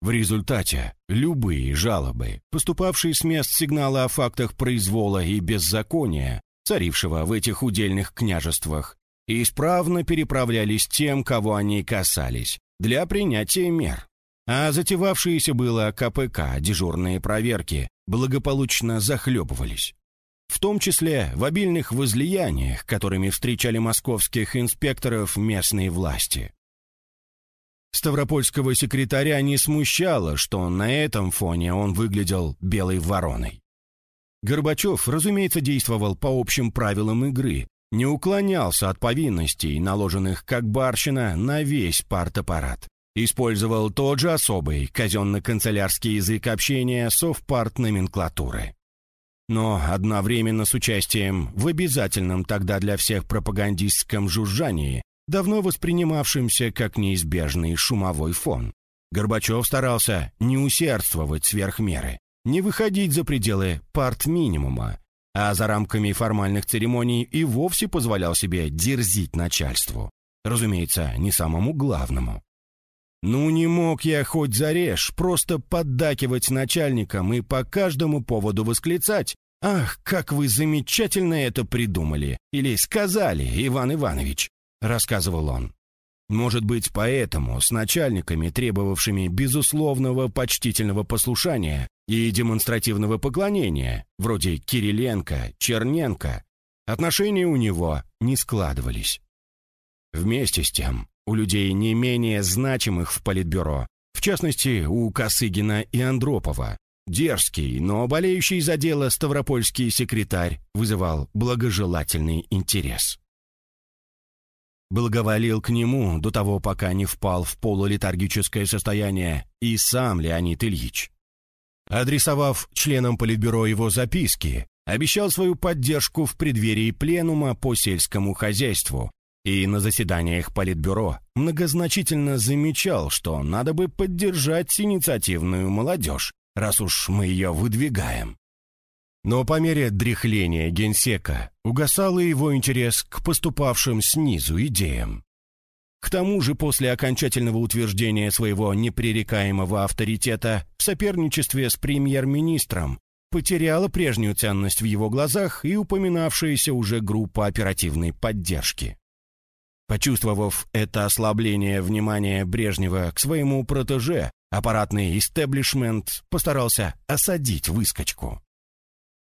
В результате любые жалобы, поступавшие с мест сигнала о фактах произвола и беззакония, царившего в этих удельных княжествах, исправно переправлялись тем, кого они касались, для принятия мер. А затевавшиеся было КПК дежурные проверки благополучно захлебывались. В том числе в обильных возлияниях, которыми встречали московских инспекторов местные власти. Ставропольского секретаря не смущало, что на этом фоне он выглядел белой вороной. Горбачев, разумеется, действовал по общим правилам игры, не уклонялся от повинностей, наложенных как барщина на весь партаппарат. Использовал тот же особый казенно-канцелярский язык общения совпарт-номенклатуры. Но одновременно с участием в обязательном тогда для всех пропагандистском жужжании, давно воспринимавшемся как неизбежный шумовой фон, Горбачев старался не усердствовать сверх меры, не выходить за пределы парт-минимума, а за рамками формальных церемоний и вовсе позволял себе дерзить начальству. Разумеется, не самому главному. Ну не мог я хоть зарежь просто поддакивать начальникам и по каждому поводу восклицать «Ах, как вы замечательно это придумали!» или «Сказали, Иван Иванович», — рассказывал он. Может быть, поэтому с начальниками, требовавшими безусловного почтительного послушания и демонстративного поклонения, вроде Кириленко, Черненко, отношения у него не складывались. Вместе с тем, у людей не менее значимых в Политбюро, в частности, у Косыгина и Андропова, дерзкий, но болеющий за дело ставропольский секретарь вызывал благожелательный интерес благоволил к нему до того, пока не впал в полулетаргическое состояние и сам Леонид Ильич. Адресовав членам Политбюро его записки, обещал свою поддержку в преддверии пленума по сельскому хозяйству и на заседаниях Политбюро многозначительно замечал, что надо бы поддержать инициативную молодежь, раз уж мы ее выдвигаем. Но по мере дряхления генсека угасал и его интерес к поступавшим снизу идеям. К тому же после окончательного утверждения своего непререкаемого авторитета в соперничестве с премьер-министром потеряла прежнюю ценность в его глазах и упоминавшаяся уже группа оперативной поддержки. Почувствовав это ослабление внимания Брежнева к своему протеже, аппаратный истеблишмент постарался осадить выскочку.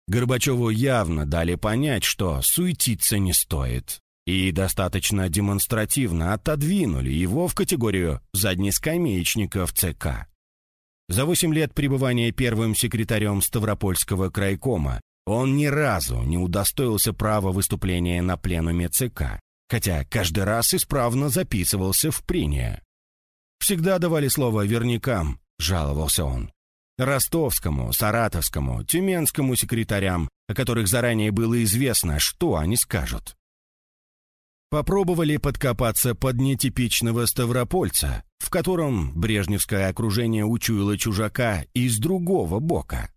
Горбачеву явно дали понять, что суетиться не стоит, и достаточно демонстративно отодвинули его в категорию заднескамеечников ЦК. За восемь лет пребывания первым секретарем Ставропольского крайкома он ни разу не удостоился права выступления на пленуме ЦК, хотя каждый раз исправно записывался в прения. «Всегда давали слово верникам», — жаловался он ростовскому, саратовскому, тюменскому секретарям, о которых заранее было известно, что они скажут. Попробовали подкопаться под нетипичного ставропольца, в котором брежневское окружение учуяло чужака из другого бока.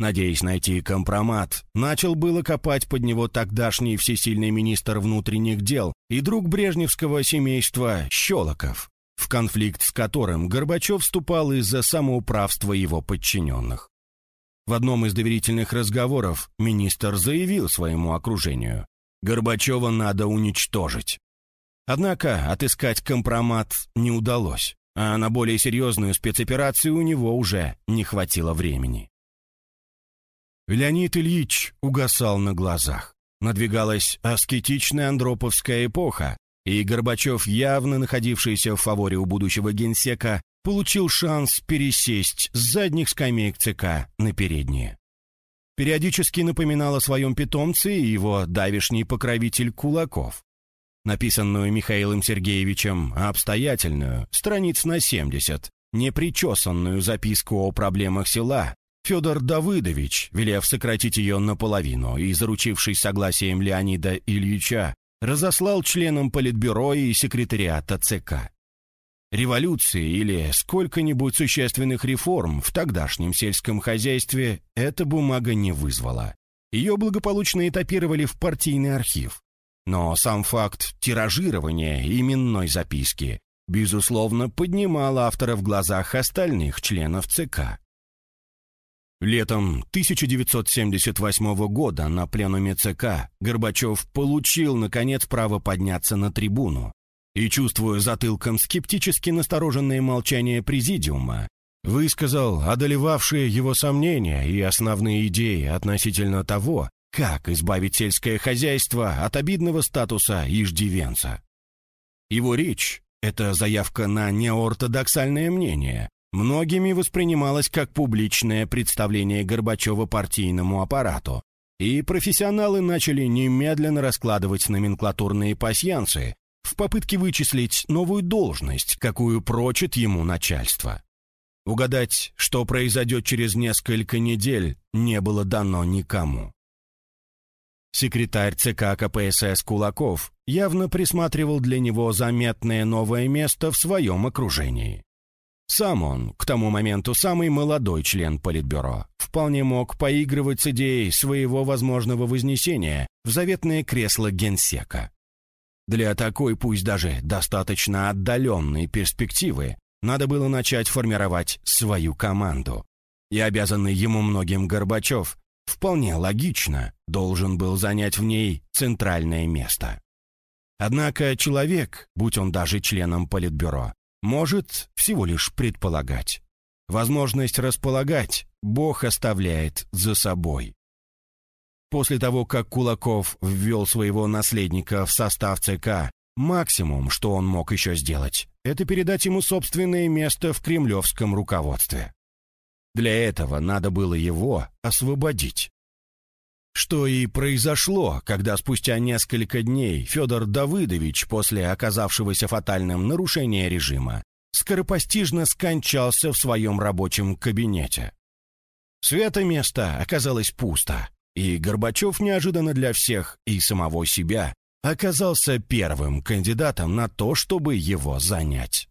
Надеясь найти компромат, начал было копать под него тогдашний всесильный министр внутренних дел и друг брежневского семейства Щелоков, в конфликт с которым Горбачев вступал из-за самоуправства его подчиненных. В одном из доверительных разговоров министр заявил своему окружению, Горбачева надо уничтожить. Однако отыскать компромат не удалось, а на более серьезную спецоперацию у него уже не хватило времени. Леонид Ильич угасал на глазах. Надвигалась аскетичная андроповская эпоха, и Горбачев, явно находившийся в фаворе у будущего генсека, получил шанс пересесть с задних скамеек ЦК на передние. Периодически напоминал о своем питомце и его давишний покровитель Кулаков. Написанную Михаилом Сергеевичем обстоятельную, страниц на 70, непричесанную записку о проблемах села, Федор Давыдович, велев сократить ее наполовину и заручившись согласием Леонида Ильича, разослал членам Политбюро и секретариата ЦК. Революции или сколько-нибудь существенных реформ в тогдашнем сельском хозяйстве эта бумага не вызвала. Ее благополучно этапировали в партийный архив. Но сам факт тиражирования именной записки, безусловно, поднимал автора в глазах остальных членов ЦК. Летом 1978 года на пленуме ЦК Горбачев получил, наконец, право подняться на трибуну и, чувствуя затылком скептически настороженное молчание президиума, высказал одолевавшие его сомнения и основные идеи относительно того, как избавить сельское хозяйство от обидного статуса иждивенца. Его речь — это заявка на неортодоксальное мнение, многими воспринималось как публичное представление Горбачева партийному аппарату, и профессионалы начали немедленно раскладывать номенклатурные пасьянцы в попытке вычислить новую должность, какую прочит ему начальство. Угадать, что произойдет через несколько недель, не было дано никому. Секретарь ЦК КПСС Кулаков явно присматривал для него заметное новое место в своем окружении. Сам он, к тому моменту самый молодой член Политбюро, вполне мог поигрывать с идеей своего возможного вознесения в заветное кресло генсека. Для такой, пусть даже достаточно отдаленной перспективы, надо было начать формировать свою команду. И обязанный ему многим Горбачев, вполне логично, должен был занять в ней центральное место. Однако человек, будь он даже членом Политбюро, может всего лишь предполагать. Возможность располагать Бог оставляет за собой. После того, как Кулаков ввел своего наследника в состав ЦК, максимум, что он мог еще сделать, это передать ему собственное место в кремлевском руководстве. Для этого надо было его освободить. Что и произошло, когда спустя несколько дней Федор Давыдович после оказавшегося фатальным нарушения режима скоропостижно скончался в своем рабочем кабинете. Свято место оказалось пусто, и Горбачев неожиданно для всех и самого себя оказался первым кандидатом на то, чтобы его занять.